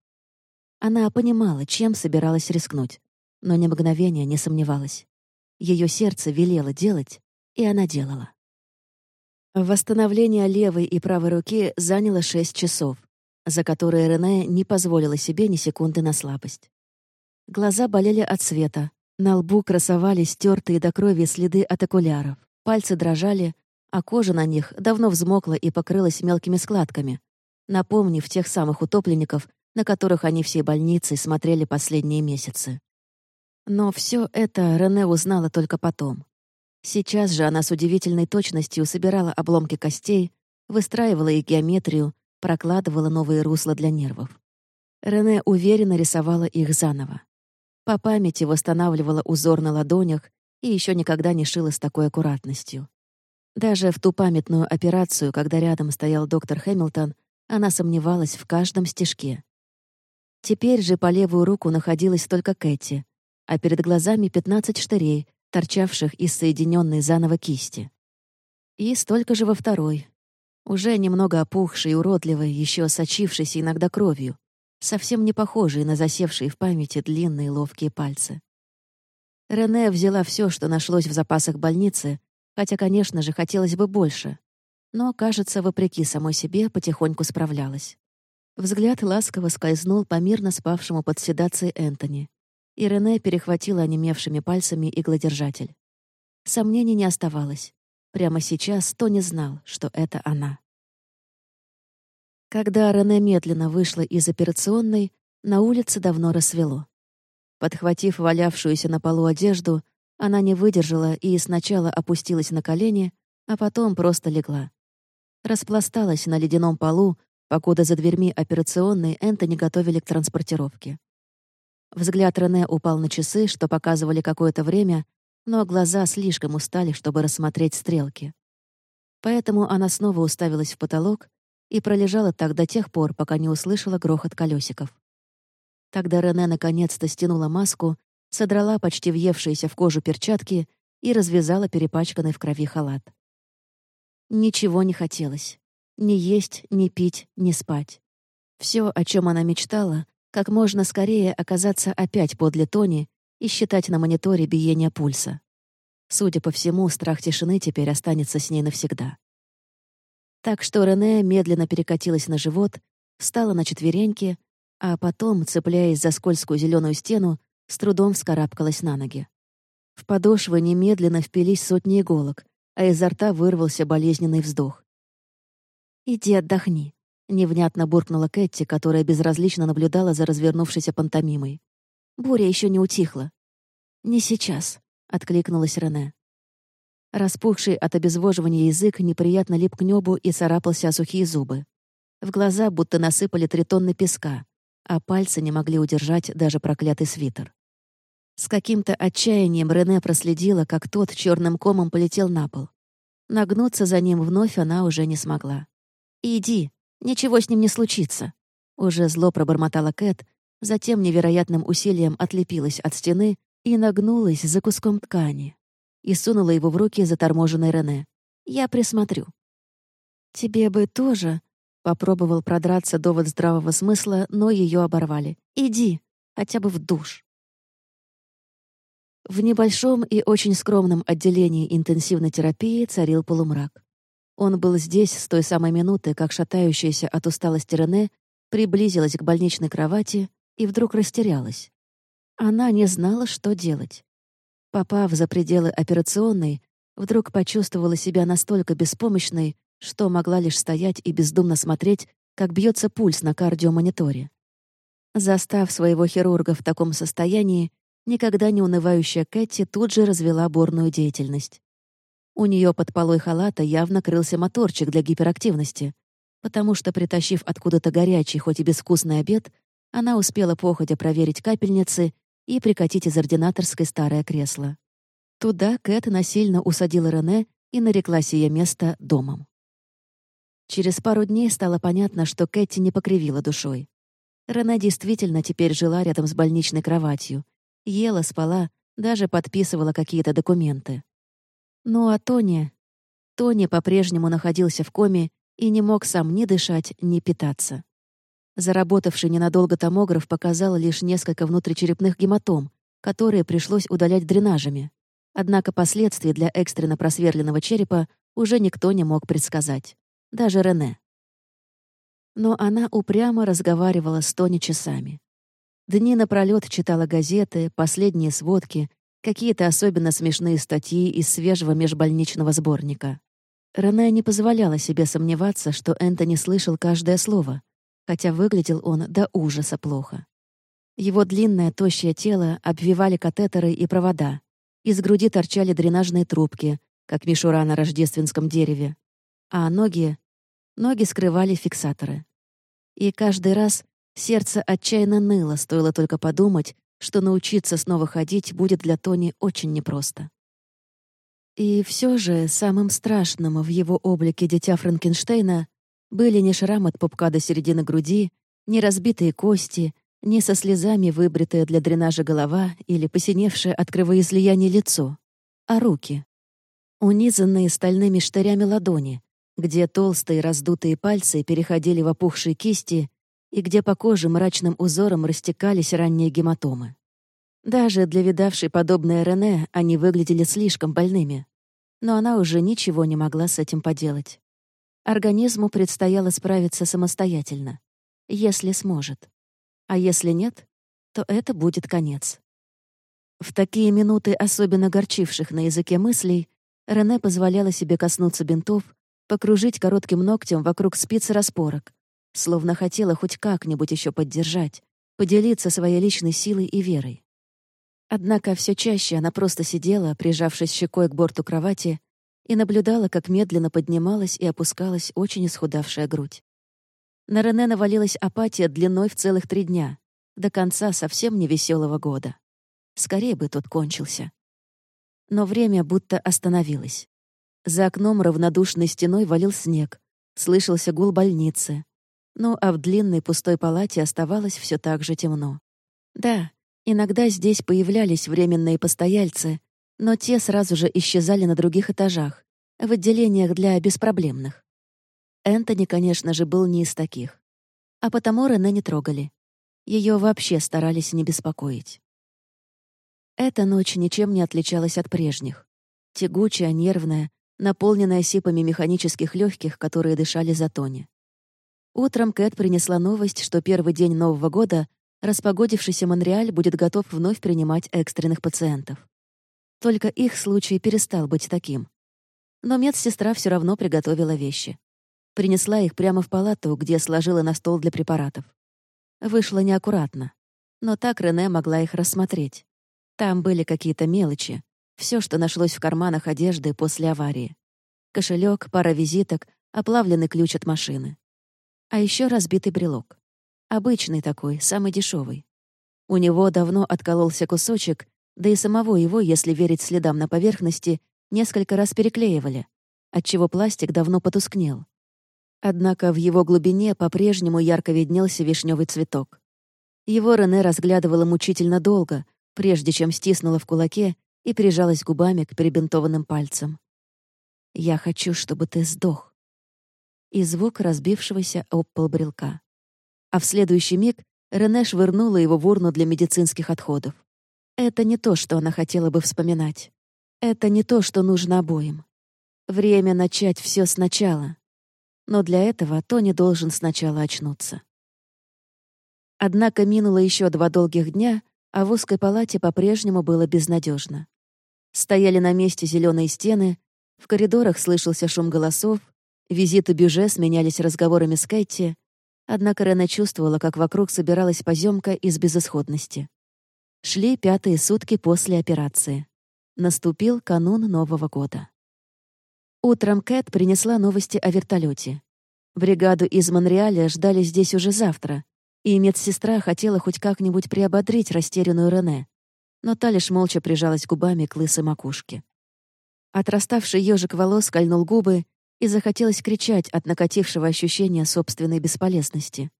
Она понимала, чем собиралась рискнуть, но ни мгновения не сомневалась. Ее сердце велело делать, и она делала. Восстановление левой и правой руки заняло шесть часов за которые Рене не позволила себе ни секунды на слабость. Глаза болели от света, на лбу красовались стертые до крови следы от окуляров, пальцы дрожали, а кожа на них давно взмокла и покрылась мелкими складками, напомнив тех самых утопленников, на которых они всей больницей смотрели последние месяцы. Но все это Рене узнала только потом. Сейчас же она с удивительной точностью собирала обломки костей, выстраивала их геометрию, прокладывала новые русла для нервов. Рене уверенно рисовала их заново. По памяти восстанавливала узор на ладонях и еще никогда не шила с такой аккуратностью. Даже в ту памятную операцию, когда рядом стоял доктор Хэмилтон, она сомневалась в каждом стежке. Теперь же по левую руку находилась только Кэти, а перед глазами 15 штырей, торчавших из соединенной заново кисти. И столько же во второй, уже немного опухший уродливый, еще сочившийся иногда кровью, совсем не похожий на засевшие в памяти длинные ловкие пальцы. Рене взяла все, что нашлось в запасах больницы, хотя, конечно же, хотелось бы больше. Но, кажется, вопреки самой себе, потихоньку справлялась. Взгляд ласково скользнул по мирно спавшему под седацией Энтони, и Рене перехватила онемевшими пальцами иглодержатель. Сомнений не оставалось. Прямо сейчас Тони знал, что это она. Когда Рене медленно вышла из операционной, на улице давно рассвело. Подхватив валявшуюся на полу одежду, она не выдержала и сначала опустилась на колени, а потом просто легла. Распласталась на ледяном полу, покуда за дверьми операционной Энтони готовили к транспортировке. Взгляд Рене упал на часы, что показывали какое-то время, но глаза слишком устали, чтобы рассмотреть стрелки. Поэтому она снова уставилась в потолок и пролежала так до тех пор, пока не услышала грохот колесиков. Тогда Рене наконец-то стянула маску, содрала почти въевшиеся в кожу перчатки и развязала перепачканный в крови халат. Ничего не хотелось. Ни есть, ни пить, ни спать. Все, о чем она мечтала, как можно скорее оказаться опять подле Тони и считать на мониторе биение пульса. Судя по всему, страх тишины теперь останется с ней навсегда. Так что Рене медленно перекатилась на живот, встала на четвереньки, а потом, цепляясь за скользкую зеленую стену, с трудом вскарабкалась на ноги. В подошвы немедленно впились сотни иголок, а изо рта вырвался болезненный вздох. «Иди отдохни», — невнятно буркнула Кэти, которая безразлично наблюдала за развернувшейся пантомимой. «Буря еще не утихла». «Не сейчас», — откликнулась Рене. Распухший от обезвоживания язык неприятно лип к небу и царапался о сухие зубы. В глаза будто насыпали три тонны песка, а пальцы не могли удержать даже проклятый свитер. С каким-то отчаянием Рене проследила, как тот черным комом полетел на пол. Нагнуться за ним вновь она уже не смогла. «Иди, ничего с ним не случится», — уже зло пробормотала Кэт, затем невероятным усилием отлепилась от стены и нагнулась за куском ткани и сунула его в руки заторможенной Рене. «Я присмотрю». «Тебе бы тоже...» — попробовал продраться довод здравого смысла, но ее оборвали. «Иди, хотя бы в душ». В небольшом и очень скромном отделении интенсивной терапии царил полумрак. Он был здесь с той самой минуты, как шатающаяся от усталости Рене приблизилась к больничной кровати и вдруг растерялась. Она не знала, что делать. Попав за пределы операционной, вдруг почувствовала себя настолько беспомощной, что могла лишь стоять и бездумно смотреть, как бьется пульс на кардиомониторе. Застав своего хирурга в таком состоянии, никогда не унывающая Кэти тут же развела борную деятельность. У нее под полой халата явно крылся моторчик для гиперактивности, потому что, притащив откуда-то горячий, хоть и безвкусный обед, она успела походя проверить капельницы и прикатить из ординаторской старое кресло. Туда Кэт насильно усадила Рене и нарекла сие место домом. Через пару дней стало понятно, что Кэти не покривила душой. Рене действительно теперь жила рядом с больничной кроватью. Ела, спала, даже подписывала какие-то документы. Ну а Тони... Тони по-прежнему находился в коме и не мог сам ни дышать, ни питаться. Заработавший ненадолго томограф показал лишь несколько внутричерепных гематом, которые пришлось удалять дренажами. Однако последствий для экстренно просверленного черепа уже никто не мог предсказать. Даже Рене. Но она упрямо разговаривала с Тони часами. Дни напролёт читала газеты, последние сводки, какие-то особенно смешные статьи из свежего межбольничного сборника. Рене не позволяла себе сомневаться, что Энтони слышал каждое слово, хотя выглядел он до ужаса плохо. Его длинное, тощее тело обвивали катетеры и провода. Из груди торчали дренажные трубки, как мишура на рождественском дереве. А ноги... Ноги скрывали фиксаторы. И каждый раз сердце отчаянно ныло, стоило только подумать, что научиться снова ходить будет для Тони очень непросто. И все же самым страшным в его облике дитя Франкенштейна были не шрам от пупка до середины груди, не разбитые кости, не со слезами выбритая для дренажа голова или посиневшее от кровоизлияния лицо, а руки. Унизанные стальными штырями ладони, где толстые раздутые пальцы переходили в опухшие кисти и где по коже мрачным узором растекались ранние гематомы. Даже для видавшей подобное Рене они выглядели слишком больными. Но она уже ничего не могла с этим поделать. Организму предстояло справиться самостоятельно, если сможет. А если нет, то это будет конец. В такие минуты, особенно горчивших на языке мыслей, Рене позволяла себе коснуться бинтов, покружить коротким ногтем вокруг спицы распорок, словно хотела хоть как-нибудь еще поддержать, поделиться своей личной силой и верой. Однако все чаще она просто сидела, прижавшись щекой к борту кровати, и наблюдала, как медленно поднималась и опускалась очень исхудавшая грудь. На Рене навалилась апатия длиной в целых три дня, до конца совсем невеселого года. Скорее бы тот кончился. Но время будто остановилось. За окном равнодушной стеной валил снег, слышался гул больницы. Ну а в длинной пустой палате оставалось все так же темно. Да, иногда здесь появлялись временные постояльцы, но те сразу же исчезали на других этажах, в отделениях для беспроблемных. Энтони, конечно же, был не из таких. А потому Рене не трогали. Ее вообще старались не беспокоить. Эта ночь ничем не отличалась от прежних. Тягучая, нервная, наполненная сипами механических легких, которые дышали за Тони. Утром Кэт принесла новость, что первый день Нового года распогодившийся Монреаль будет готов вновь принимать экстренных пациентов. Только их случай перестал быть таким. Но медсестра все равно приготовила вещи. Принесла их прямо в палату, где сложила на стол для препаратов. Вышло неаккуратно. Но так Рене могла их рассмотреть. Там были какие-то мелочи. все, что нашлось в карманах одежды после аварии. Кошелек, пара визиток, оплавленный ключ от машины. А еще разбитый брелок. Обычный такой, самый дешевый. У него давно откололся кусочек, да и самого его, если верить следам на поверхности, несколько раз переклеивали, отчего пластик давно потускнел. Однако в его глубине по-прежнему ярко виднелся вишневый цветок. Его Рене разглядывала мучительно долго, прежде чем стиснула в кулаке и прижалась губами к перебинтованным пальцам. «Я хочу, чтобы ты сдох» и звук разбившегося об пол брелка. А в следующий миг Рене швырнула его в урну для медицинских отходов. Это не то, что она хотела бы вспоминать. Это не то, что нужно обоим. Время начать все сначала. Но для этого Тони должен сначала очнуться. Однако минуло еще два долгих дня, а в узкой палате по-прежнему было безнадежно. Стояли на месте зеленые стены, в коридорах слышался шум голосов, Визиты Бюже сменялись разговорами с Кэти, однако Рена чувствовала, как вокруг собиралась поземка из безысходности. Шли пятые сутки после операции. Наступил канун Нового года. Утром Кэт принесла новости о вертолете. Бригаду из Монреаля ждали здесь уже завтра, и медсестра хотела хоть как-нибудь приободрить растерянную Рене, но та лишь молча прижалась губами к лысой макушке. Отраставший ежик волос скольнул губы, и захотелось кричать от накатившего ощущения собственной бесполезности.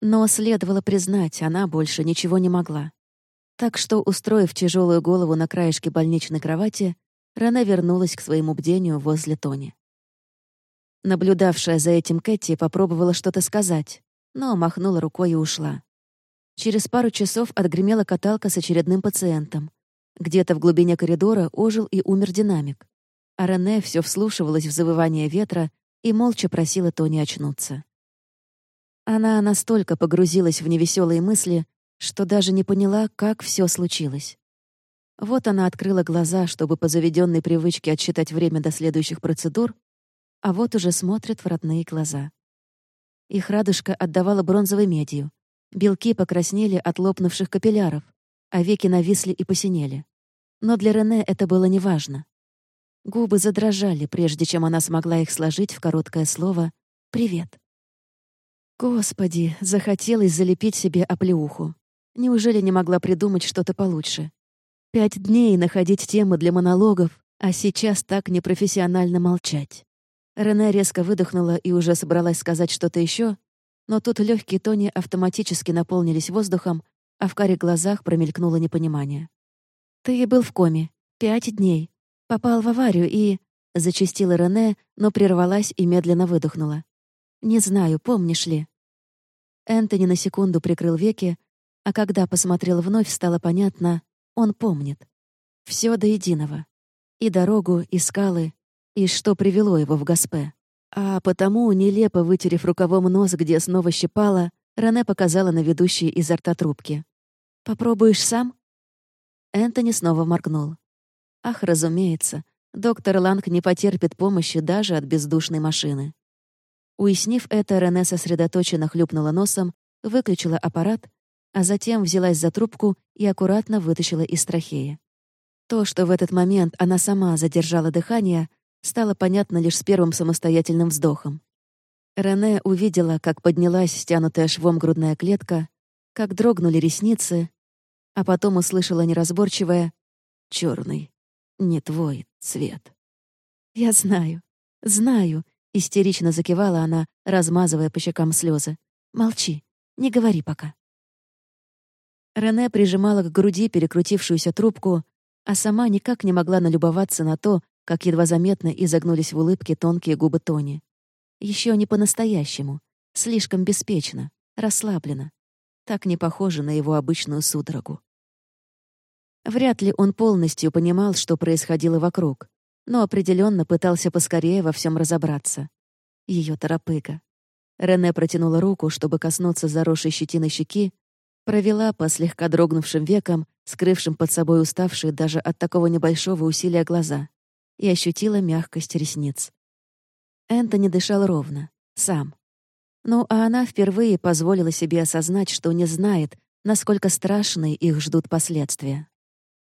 Но следовало признать, она больше ничего не могла. Так что, устроив тяжелую голову на краешке больничной кровати, Рене вернулась к своему бдению возле Тони. Наблюдавшая за этим Кэти попробовала что-то сказать, но махнула рукой и ушла. Через пару часов отгремела каталка с очередным пациентом. Где-то в глубине коридора ожил и умер динамик а Рене все вслушивалась в завывание ветра и молча просила Тони очнуться. Она настолько погрузилась в невеселые мысли, что даже не поняла, как все случилось. Вот она открыла глаза, чтобы по заведенной привычке отсчитать время до следующих процедур, а вот уже смотрит в родные глаза. Их радужка отдавала бронзовой медью. Белки покраснели от лопнувших капилляров, а веки нависли и посинели. Но для Рене это было неважно. Губы задрожали, прежде чем она смогла их сложить в короткое слово «Привет». Господи, захотелось залепить себе оплеуху. Неужели не могла придумать что-то получше? Пять дней находить темы для монологов, а сейчас так непрофессионально молчать. Рене резко выдохнула и уже собралась сказать что-то еще, но тут легкие тони автоматически наполнились воздухом, а в каре глазах промелькнуло непонимание. «Ты был в коме. Пять дней. Попал в аварию и...» — зачастила Рене, но прервалась и медленно выдохнула. «Не знаю, помнишь ли?» Энтони на секунду прикрыл веки, а когда посмотрел вновь, стало понятно, он помнит. Все до единого. И дорогу, и скалы, и что привело его в Гаспе. А потому, нелепо вытерев рукавом нос, где снова щипала, Рене показала на ведущие изо рта трубки. «Попробуешь сам?» Энтони снова моргнул. Ах, разумеется, доктор Ланг не потерпит помощи даже от бездушной машины. Уяснив это, Рене сосредоточенно хлюпнула носом, выключила аппарат, а затем взялась за трубку и аккуратно вытащила из трахеи. То, что в этот момент она сама задержала дыхание, стало понятно лишь с первым самостоятельным вздохом. Рене увидела, как поднялась стянутая швом грудная клетка, как дрогнули ресницы, а потом услышала неразборчивое «чёрный» не твой цвет. Я знаю, знаю, истерично закивала она, размазывая по щекам слезы. Молчи, не говори пока. Рене прижимала к груди перекрутившуюся трубку, а сама никак не могла налюбоваться на то, как едва заметно изогнулись в улыбке тонкие губы Тони. Еще не по-настоящему, слишком беспечно, расслабленно. Так не похоже на его обычную судорогу. Вряд ли он полностью понимал, что происходило вокруг, но определенно пытался поскорее во всем разобраться. Ее торопыга. Рене протянула руку, чтобы коснуться заросшей щетиной щеки, провела по слегка дрогнувшим векам, скрывшим под собой уставшие даже от такого небольшого усилия глаза, и ощутила мягкость ресниц. Энтони дышал ровно, сам. Ну, а она впервые позволила себе осознать, что не знает, насколько страшные их ждут последствия.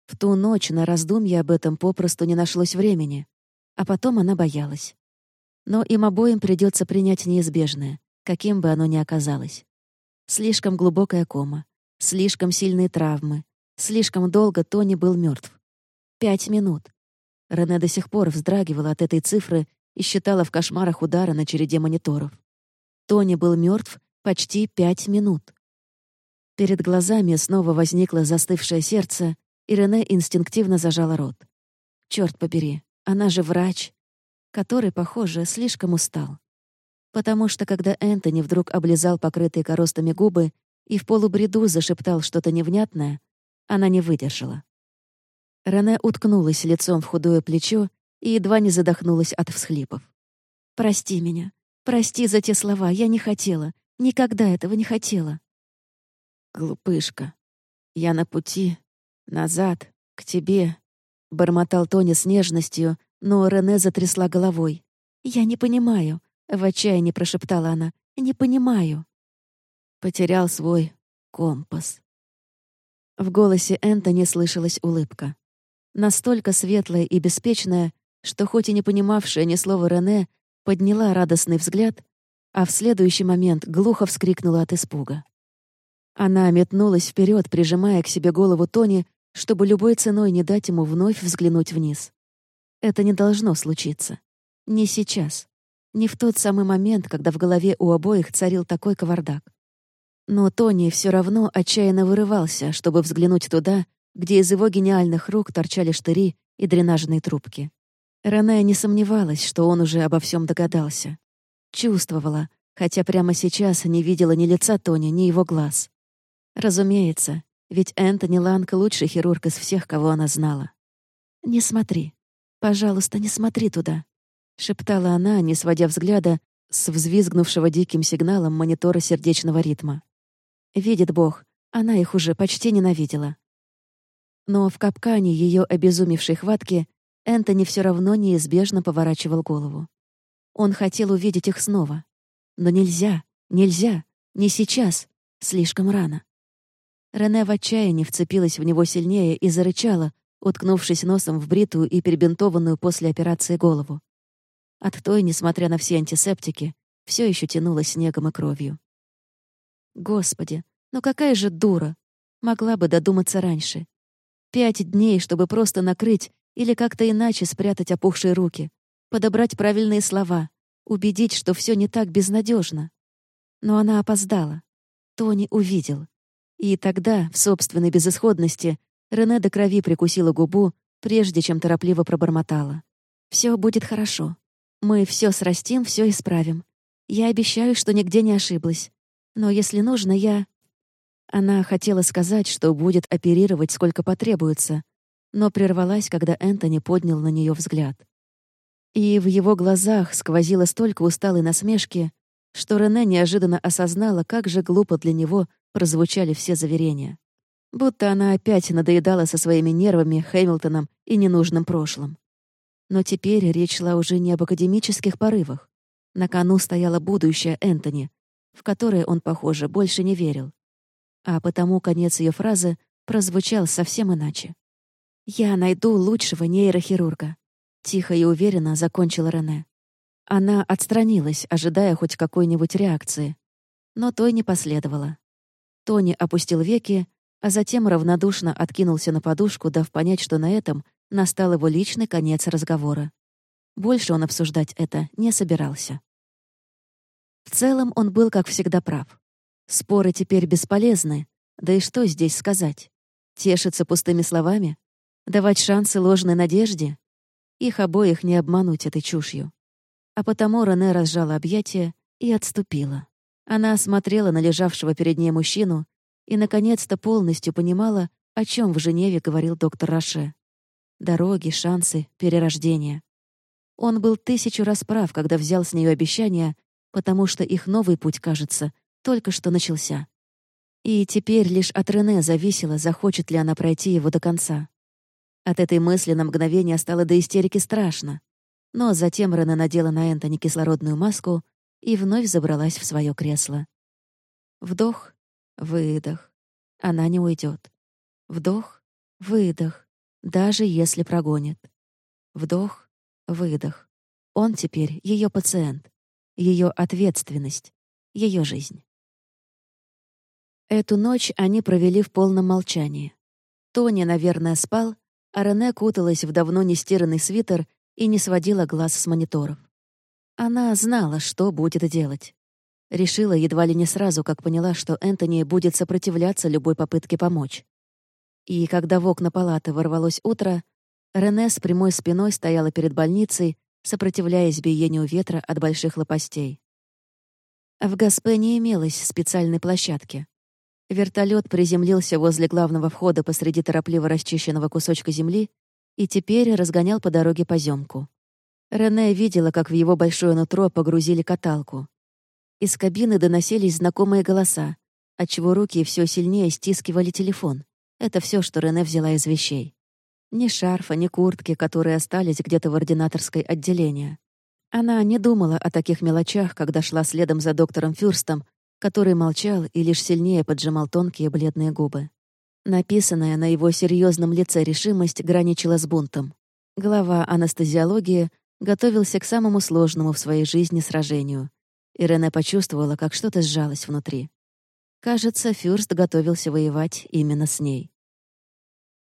В ту ночь на раздумье об этом попросту не нашлось времени, а потом она боялась. Но им обоим придется принять неизбежное, каким бы оно ни оказалось. Слишком глубокая кома, слишком сильные травмы, слишком долго Тони был мертв. Пять минут. Рене до сих пор вздрагивала от этой цифры и считала в кошмарах удара на череде мониторов. Тони был мертв почти пять минут. Перед глазами снова возникло застывшее сердце, и Рене инстинктивно зажала рот. Черт побери, она же врач, который, похоже, слишком устал потому что когда Энтони вдруг облизал покрытые коростами губы и в полубреду зашептал что-то невнятное, она не выдержала. Рене уткнулась лицом в худое плечо и едва не задохнулась от всхлипов. «Прости меня. Прости за те слова. Я не хотела. Никогда этого не хотела». «Глупышка. Я на пути. Назад. К тебе», — бормотал Тони с нежностью, но Рене затрясла головой. «Я не понимаю. В отчаянии прошептала она. «Не понимаю». Потерял свой компас. В голосе Энтони слышалась улыбка. Настолько светлая и беспечная, что хоть и не понимавшая ни слова Рене, подняла радостный взгляд, а в следующий момент глухо вскрикнула от испуга. Она метнулась вперед, прижимая к себе голову Тони, чтобы любой ценой не дать ему вновь взглянуть вниз. Это не должно случиться. Не сейчас. Не в тот самый момент, когда в голове у обоих царил такой кавардак. Но Тони все равно отчаянно вырывался, чтобы взглянуть туда, где из его гениальных рук торчали штыри и дренажные трубки. Рене не сомневалась, что он уже обо всем догадался. Чувствовала, хотя прямо сейчас не видела ни лица Тони, ни его глаз. Разумеется, ведь Энтони Ланг — лучший хирург из всех, кого она знала. «Не смотри. Пожалуйста, не смотри туда», — шептала она, не сводя взгляда с взвизгнувшего диким сигналом монитора сердечного ритма. Видит Бог, она их уже почти ненавидела. Но в капкане ее обезумевшей хватки Энтони все равно неизбежно поворачивал голову. Он хотел увидеть их снова. Но нельзя, нельзя, не сейчас, слишком рано. Рене в отчаянии вцепилась в него сильнее и зарычала, уткнувшись носом в бритую и перебинтованную после операции голову. От той, несмотря на все антисептики, все еще тянуло снегом и кровью. Господи, ну какая же дура! Могла бы додуматься раньше. Пять дней, чтобы просто накрыть или как-то иначе спрятать опухшие руки, подобрать правильные слова, убедить, что все не так безнадежно. Но она опоздала. Тони увидел. И тогда, в собственной безысходности, Рене до крови прикусила губу, прежде чем торопливо пробормотала. «Все будет хорошо. Мы все срастим, все исправим. Я обещаю, что нигде не ошиблась. Но если нужно, я...» Она хотела сказать, что будет оперировать, сколько потребуется, но прервалась, когда Энтони поднял на нее взгляд. И в его глазах сквозило столько усталой насмешки, что Рене неожиданно осознала, как же глупо для него прозвучали все заверения. Будто она опять надоедала со своими нервами, Хэмилтоном и ненужным прошлым. Но теперь речь шла уже не об академических порывах. На кону стояло будущее Энтони, в которое он, похоже, больше не верил. А потому конец ее фразы прозвучал совсем иначе. «Я найду лучшего нейрохирурга», — тихо и уверенно закончила Рене. Она отстранилась, ожидая хоть какой-нибудь реакции. Но той не последовало. Тони опустил веки, а затем равнодушно откинулся на подушку, дав понять, что на этом настал его личный конец разговора. Больше он обсуждать это не собирался. В целом он был, как всегда, прав. Споры теперь бесполезны, да и что здесь сказать? Тешиться пустыми словами? Давать шансы ложной надежде? Их обоих не обмануть этой чушью. А потому Рене разжала объятия и отступила. Она смотрела на лежавшего перед ней мужчину и, наконец-то, полностью понимала, о чем в Женеве говорил доктор Роше. Дороги, шансы, перерождение. Он был тысячу раз прав, когда взял с нее обещание потому что их новый путь, кажется, только что начался. И теперь лишь от Рене зависело, захочет ли она пройти его до конца. От этой мысли на мгновение стало до истерики страшно. Но затем Рене надела на Энтони кислородную маску и вновь забралась в свое кресло. Вдох, выдох. Она не уйдет. Вдох, выдох, даже если прогонит. Вдох, выдох. Он теперь ее пациент, ее ответственность, ее жизнь. Эту ночь они провели в полном молчании. Тони, наверное, спал, а Рене куталась в давно нестиранный свитер и не сводила глаз с мониторов. Она знала, что будет делать. Решила едва ли не сразу, как поняла, что Энтони будет сопротивляться любой попытке помочь. И когда в окна палаты ворвалось утро, Рене с прямой спиной стояла перед больницей, сопротивляясь биению ветра от больших лопастей. В Гаспе не имелось специальной площадки. Вертолет приземлился возле главного входа посреди торопливо расчищенного кусочка земли и теперь разгонял по дороге поземку. Рене видела, как в его большое нутро погрузили каталку. Из кабины доносились знакомые голоса, отчего руки все сильнее стискивали телефон. Это все, что Рене взяла из вещей. Ни шарфа, ни куртки, которые остались где-то в ординаторской отделении. Она не думала о таких мелочах, когда шла следом за доктором Фюрстом который молчал и лишь сильнее поджимал тонкие бледные губы. Написанная на его серьезном лице решимость граничила с бунтом. Глава анестезиологии готовился к самому сложному в своей жизни сражению. И Рене почувствовала, как что-то сжалось внутри. Кажется, Фюрст готовился воевать именно с ней.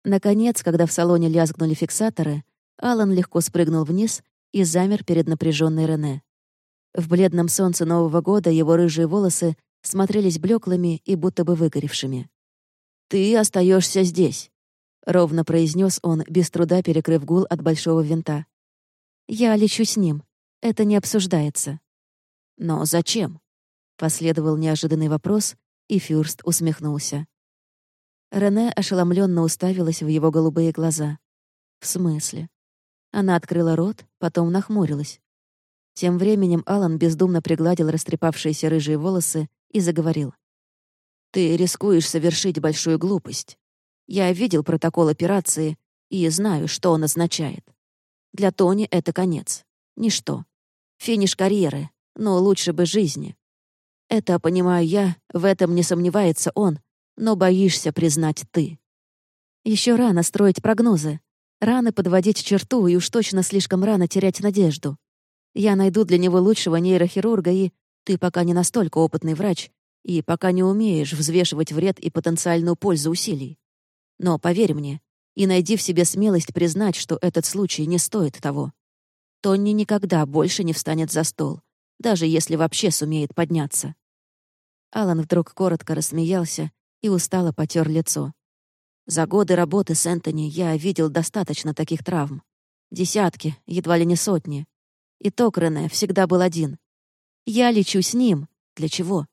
Наконец, когда в салоне лязгнули фиксаторы, Алан легко спрыгнул вниз и замер перед напряженной Рене. В бледном солнце Нового года его рыжие волосы смотрелись блеклыми и будто бы выгоревшими. «Ты остаешься здесь», — ровно произнес он, без труда перекрыв гул от большого винта. «Я лечу с ним. Это не обсуждается». «Но зачем?» — последовал неожиданный вопрос, и Фюрст усмехнулся. Рене ошеломленно уставилась в его голубые глаза. «В смысле?» Она открыла рот, потом нахмурилась. Тем временем Алан бездумно пригладил растрепавшиеся рыжие волосы и заговорил. «Ты рискуешь совершить большую глупость. Я видел протокол операции и знаю, что он означает. Для Тони это конец. Ничто. Финиш карьеры, но лучше бы жизни. Это понимаю я, в этом не сомневается он, но боишься признать ты. Еще рано строить прогнозы. Рано подводить черту и уж точно слишком рано терять надежду. Я найду для него лучшего нейрохирурга, и ты пока не настолько опытный врач, и пока не умеешь взвешивать вред и потенциальную пользу усилий. Но поверь мне, и найди в себе смелость признать, что этот случай не стоит того. Тонни никогда больше не встанет за стол, даже если вообще сумеет подняться. Алан вдруг коротко рассмеялся и устало потер лицо. За годы работы с Энтони я видел достаточно таких травм. Десятки, едва ли не сотни. Итог Рене всегда был один. Я лечу с ним. Для чего?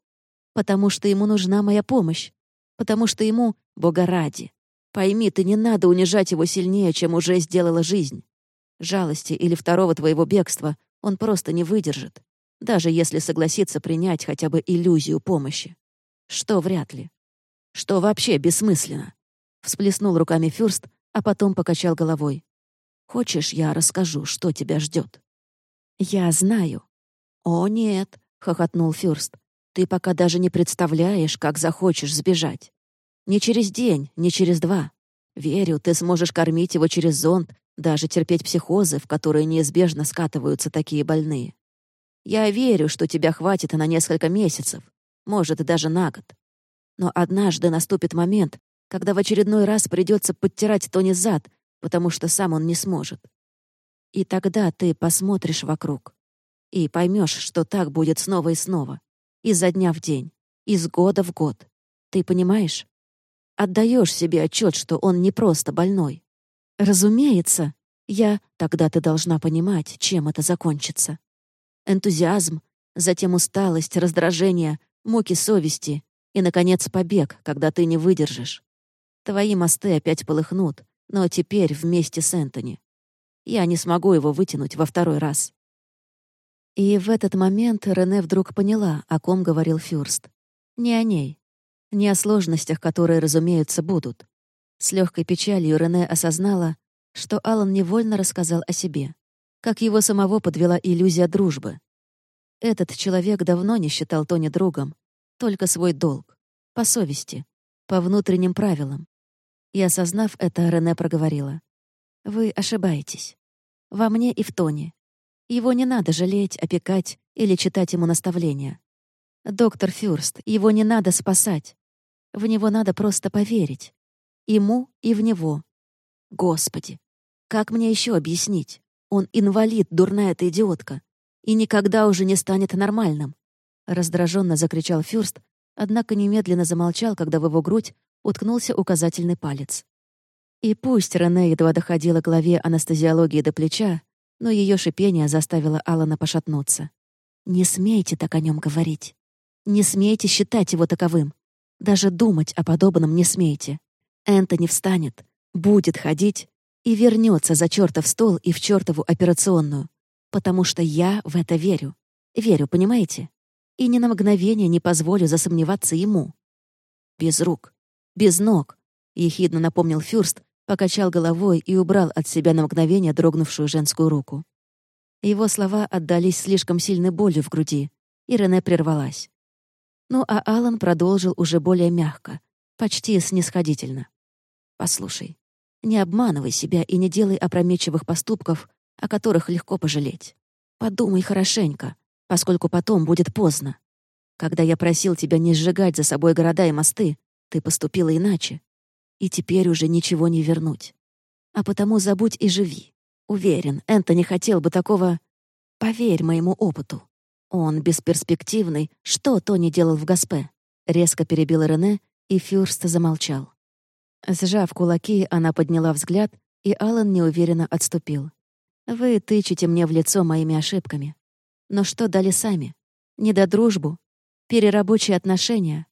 Потому что ему нужна моя помощь. Потому что ему, бога ради. Пойми, ты не надо унижать его сильнее, чем уже сделала жизнь. Жалости или второго твоего бегства он просто не выдержит, даже если согласится принять хотя бы иллюзию помощи. Что вряд ли. Что вообще бессмысленно. Всплеснул руками Фюрст, а потом покачал головой. Хочешь, я расскажу, что тебя ждет? «Я знаю». «О, нет», — хохотнул Фюрст. «Ты пока даже не представляешь, как захочешь сбежать. Не через день, не через два. Верю, ты сможешь кормить его через зонд, даже терпеть психозы, в которые неизбежно скатываются такие больные. Я верю, что тебя хватит на несколько месяцев, может, даже на год. Но однажды наступит момент, когда в очередной раз придется подтирать Тони зад, потому что сам он не сможет. И тогда ты посмотришь вокруг и поймешь, что так будет снова и снова, изо дня в день, из года в год. Ты понимаешь? Отдаешь себе отчет, что он не просто больной. Разумеется, я тогда ты должна понимать, чем это закончится. Энтузиазм, затем усталость, раздражение, муки совести и, наконец, побег, когда ты не выдержишь. Твои мосты опять полыхнут, но теперь вместе с Энтони. Я не смогу его вытянуть во второй раз. И в этот момент Рене вдруг поняла, о ком говорил Фюрст. Не о ней. Не о сложностях, которые, разумеется, будут. С легкой печалью Рене осознала, что Алан невольно рассказал о себе. Как его самого подвела иллюзия дружбы. Этот человек давно не считал Тони другом, только свой долг, по совести, по внутренним правилам. И осознав это, Рене проговорила. «Вы ошибаетесь. Во мне и в Тони. Его не надо жалеть, опекать или читать ему наставления. Доктор Фюрст, его не надо спасать. В него надо просто поверить. Ему и в него. Господи, как мне еще объяснить? Он инвалид, дурная эта идиотка. И никогда уже не станет нормальным. Раздраженно закричал Фюрст, однако немедленно замолчал, когда в его грудь уткнулся указательный палец. И пусть Рене едва доходила к главе анестезиологии до плеча, но ее шипение заставило Алана пошатнуться. «Не смейте так о нем говорить. Не смейте считать его таковым. Даже думать о подобном не смейте. Энтони встанет, будет ходить и вернется за чертов стол и в чертову операционную. Потому что я в это верю. Верю, понимаете? И ни на мгновение не позволю засомневаться ему. Без рук, без ног, ехидно напомнил Фюрст, покачал головой и убрал от себя на мгновение дрогнувшую женскую руку. Его слова отдались слишком сильной болью в груди, и Рене прервалась. Ну а Алан продолжил уже более мягко, почти снисходительно. «Послушай, не обманывай себя и не делай опрометчивых поступков, о которых легко пожалеть. Подумай хорошенько, поскольку потом будет поздно. Когда я просил тебя не сжигать за собой города и мосты, ты поступила иначе. И теперь уже ничего не вернуть. А потому забудь и живи. Уверен, Энтони хотел бы такого... Поверь моему опыту. Он бесперспективный, что то не делал в Гаспе. Резко перебила Рене, и Фюрст замолчал. Сжав кулаки, она подняла взгляд, и Алан неуверенно отступил. «Вы тычете мне в лицо моими ошибками. Но что дали сами? Не до дружбу? Перерабочие отношения?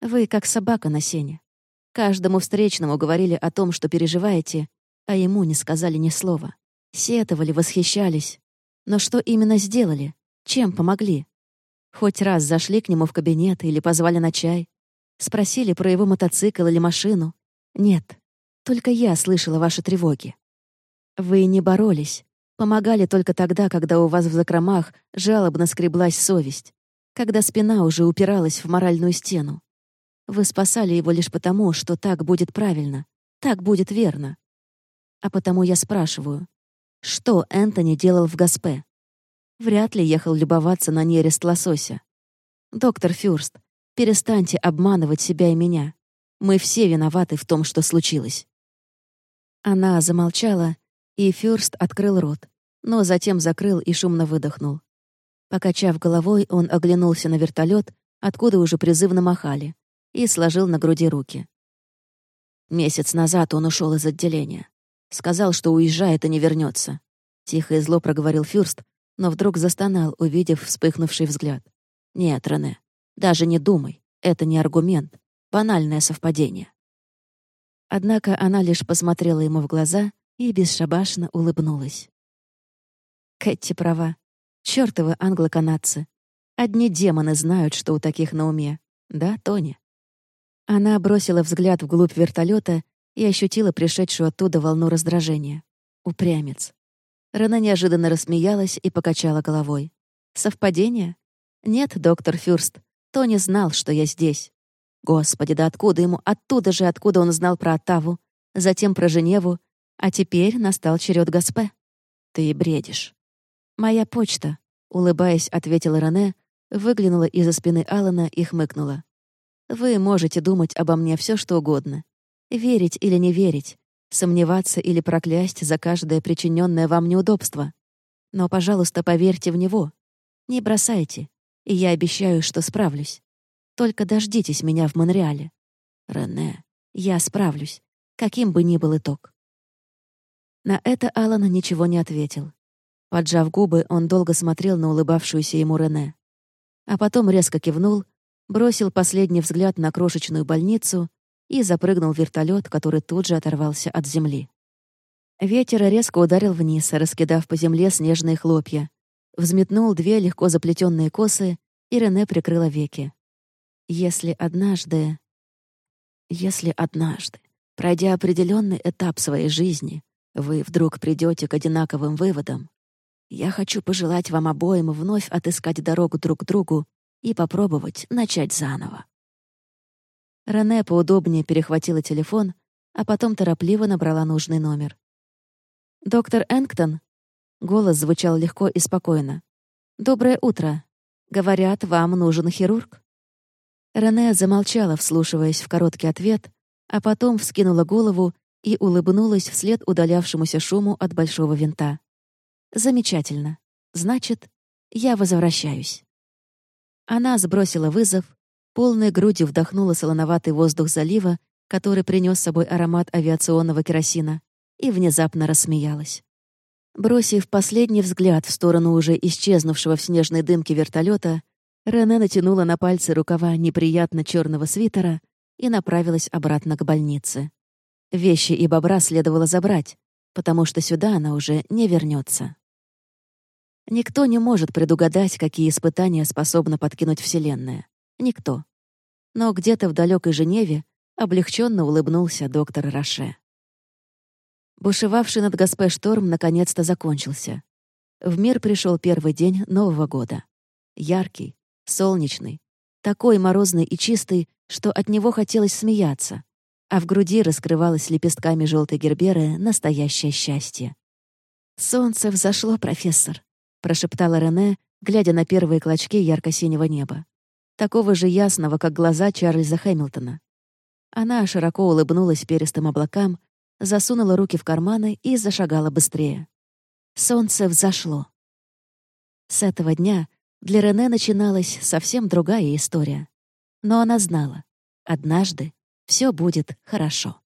Вы как собака на сене. Каждому встречному говорили о том, что переживаете, а ему не сказали ни слова. Сетовали, восхищались. Но что именно сделали? Чем помогли? Хоть раз зашли к нему в кабинет или позвали на чай? Спросили про его мотоцикл или машину? Нет, только я слышала ваши тревоги. Вы не боролись, помогали только тогда, когда у вас в закромах жалобно скреблась совесть, когда спина уже упиралась в моральную стену. Вы спасали его лишь потому, что так будет правильно, так будет верно. А потому я спрашиваю, что Энтони делал в Гаспе? Вряд ли ехал любоваться на нерест лосося. Доктор Фюрст, перестаньте обманывать себя и меня. Мы все виноваты в том, что случилось». Она замолчала, и Фюрст открыл рот, но затем закрыл и шумно выдохнул. Покачав головой, он оглянулся на вертолет, откуда уже призывно махали, и сложил на груди руки. Месяц назад он ушел из отделения. Сказал, что уезжает и не вернется. Тихо и зло проговорил Фюрст, но вдруг застонал, увидев вспыхнувший взгляд. «Нет, Рене, даже не думай. Это не аргумент. Банальное совпадение. Однако она лишь посмотрела ему в глаза и бесшабашно улыбнулась. Кэти права. Чёртовы англо-канадцы. Одни демоны знают, что у таких на уме. Да, Тони? Она бросила взгляд вглубь вертолета и ощутила пришедшую оттуда волну раздражения. Упрямец. Рена неожиданно рассмеялась и покачала головой. «Совпадение? Нет, доктор Фюрст. Тони знал, что я здесь. Господи, да откуда ему? Оттуда же, откуда он знал про Оттаву, затем про Женеву, а теперь настал черед Гаспе. Ты бредишь. Моя почта, улыбаясь, ответила Рене, выглянула из-за спины Алана и хмыкнула. Вы можете думать обо мне все, что угодно. Верить или не верить, сомневаться или проклясть за каждое причиненное вам неудобство. Но, пожалуйста, поверьте в него. Не бросайте, и я обещаю, что справлюсь. Только дождитесь меня в Монреале. Рене, я справлюсь, каким бы ни был итог. На это Алан ничего не ответил. Поджав губы, он долго смотрел на улыбавшуюся ему Рене. А потом резко кивнул, бросил последний взгляд на крошечную больницу и запрыгнул в вертолет, который тут же оторвался от земли. Ветер резко ударил вниз, раскидав по земле снежные хлопья. взметнул две легко заплетенные косы, и Рене прикрыла веки. Если однажды... Если однажды, пройдя определенный этап своей жизни, вы вдруг придете к одинаковым выводам, я хочу пожелать вам обоим вновь отыскать дорогу друг к другу и попробовать начать заново. Рене поудобнее перехватила телефон, а потом торопливо набрала нужный номер. «Доктор Энктон?» Голос звучал легко и спокойно. «Доброе утро. Говорят, вам нужен хирург?» Рене замолчала, вслушиваясь в короткий ответ, а потом вскинула голову и улыбнулась вслед удалявшемуся шуму от большого винта. «Замечательно. Значит, я возвращаюсь». Она сбросила вызов, полной грудью вдохнула солоноватый воздух залива, который принес с собой аромат авиационного керосина, и внезапно рассмеялась. Бросив последний взгляд в сторону уже исчезнувшего в снежной дымке вертолета, Рене натянула на пальцы рукава неприятно черного свитера и направилась обратно к больнице. Вещи и бобра следовало забрать, потому что сюда она уже не вернется. Никто не может предугадать, какие испытания способна подкинуть Вселенная. Никто. Но где-то в далекой Женеве облегченно улыбнулся доктор Роше. Бушевавший над Гаспе шторм наконец-то закончился. В мир пришел первый день Нового года. Яркий, солнечный, такой морозный и чистый, что от него хотелось смеяться, а в груди раскрывалось лепестками желтой герберы настоящее счастье. «Солнце взошло, профессор», — прошептала Рене, глядя на первые клочки ярко-синего неба. Такого же ясного, как глаза Чарльза Хэмилтона. Она широко улыбнулась перистым облакам, засунула руки в карманы и зашагала быстрее. Солнце взошло. С этого дня для Рене начиналась совсем другая история. Но она знала, однажды все будет хорошо.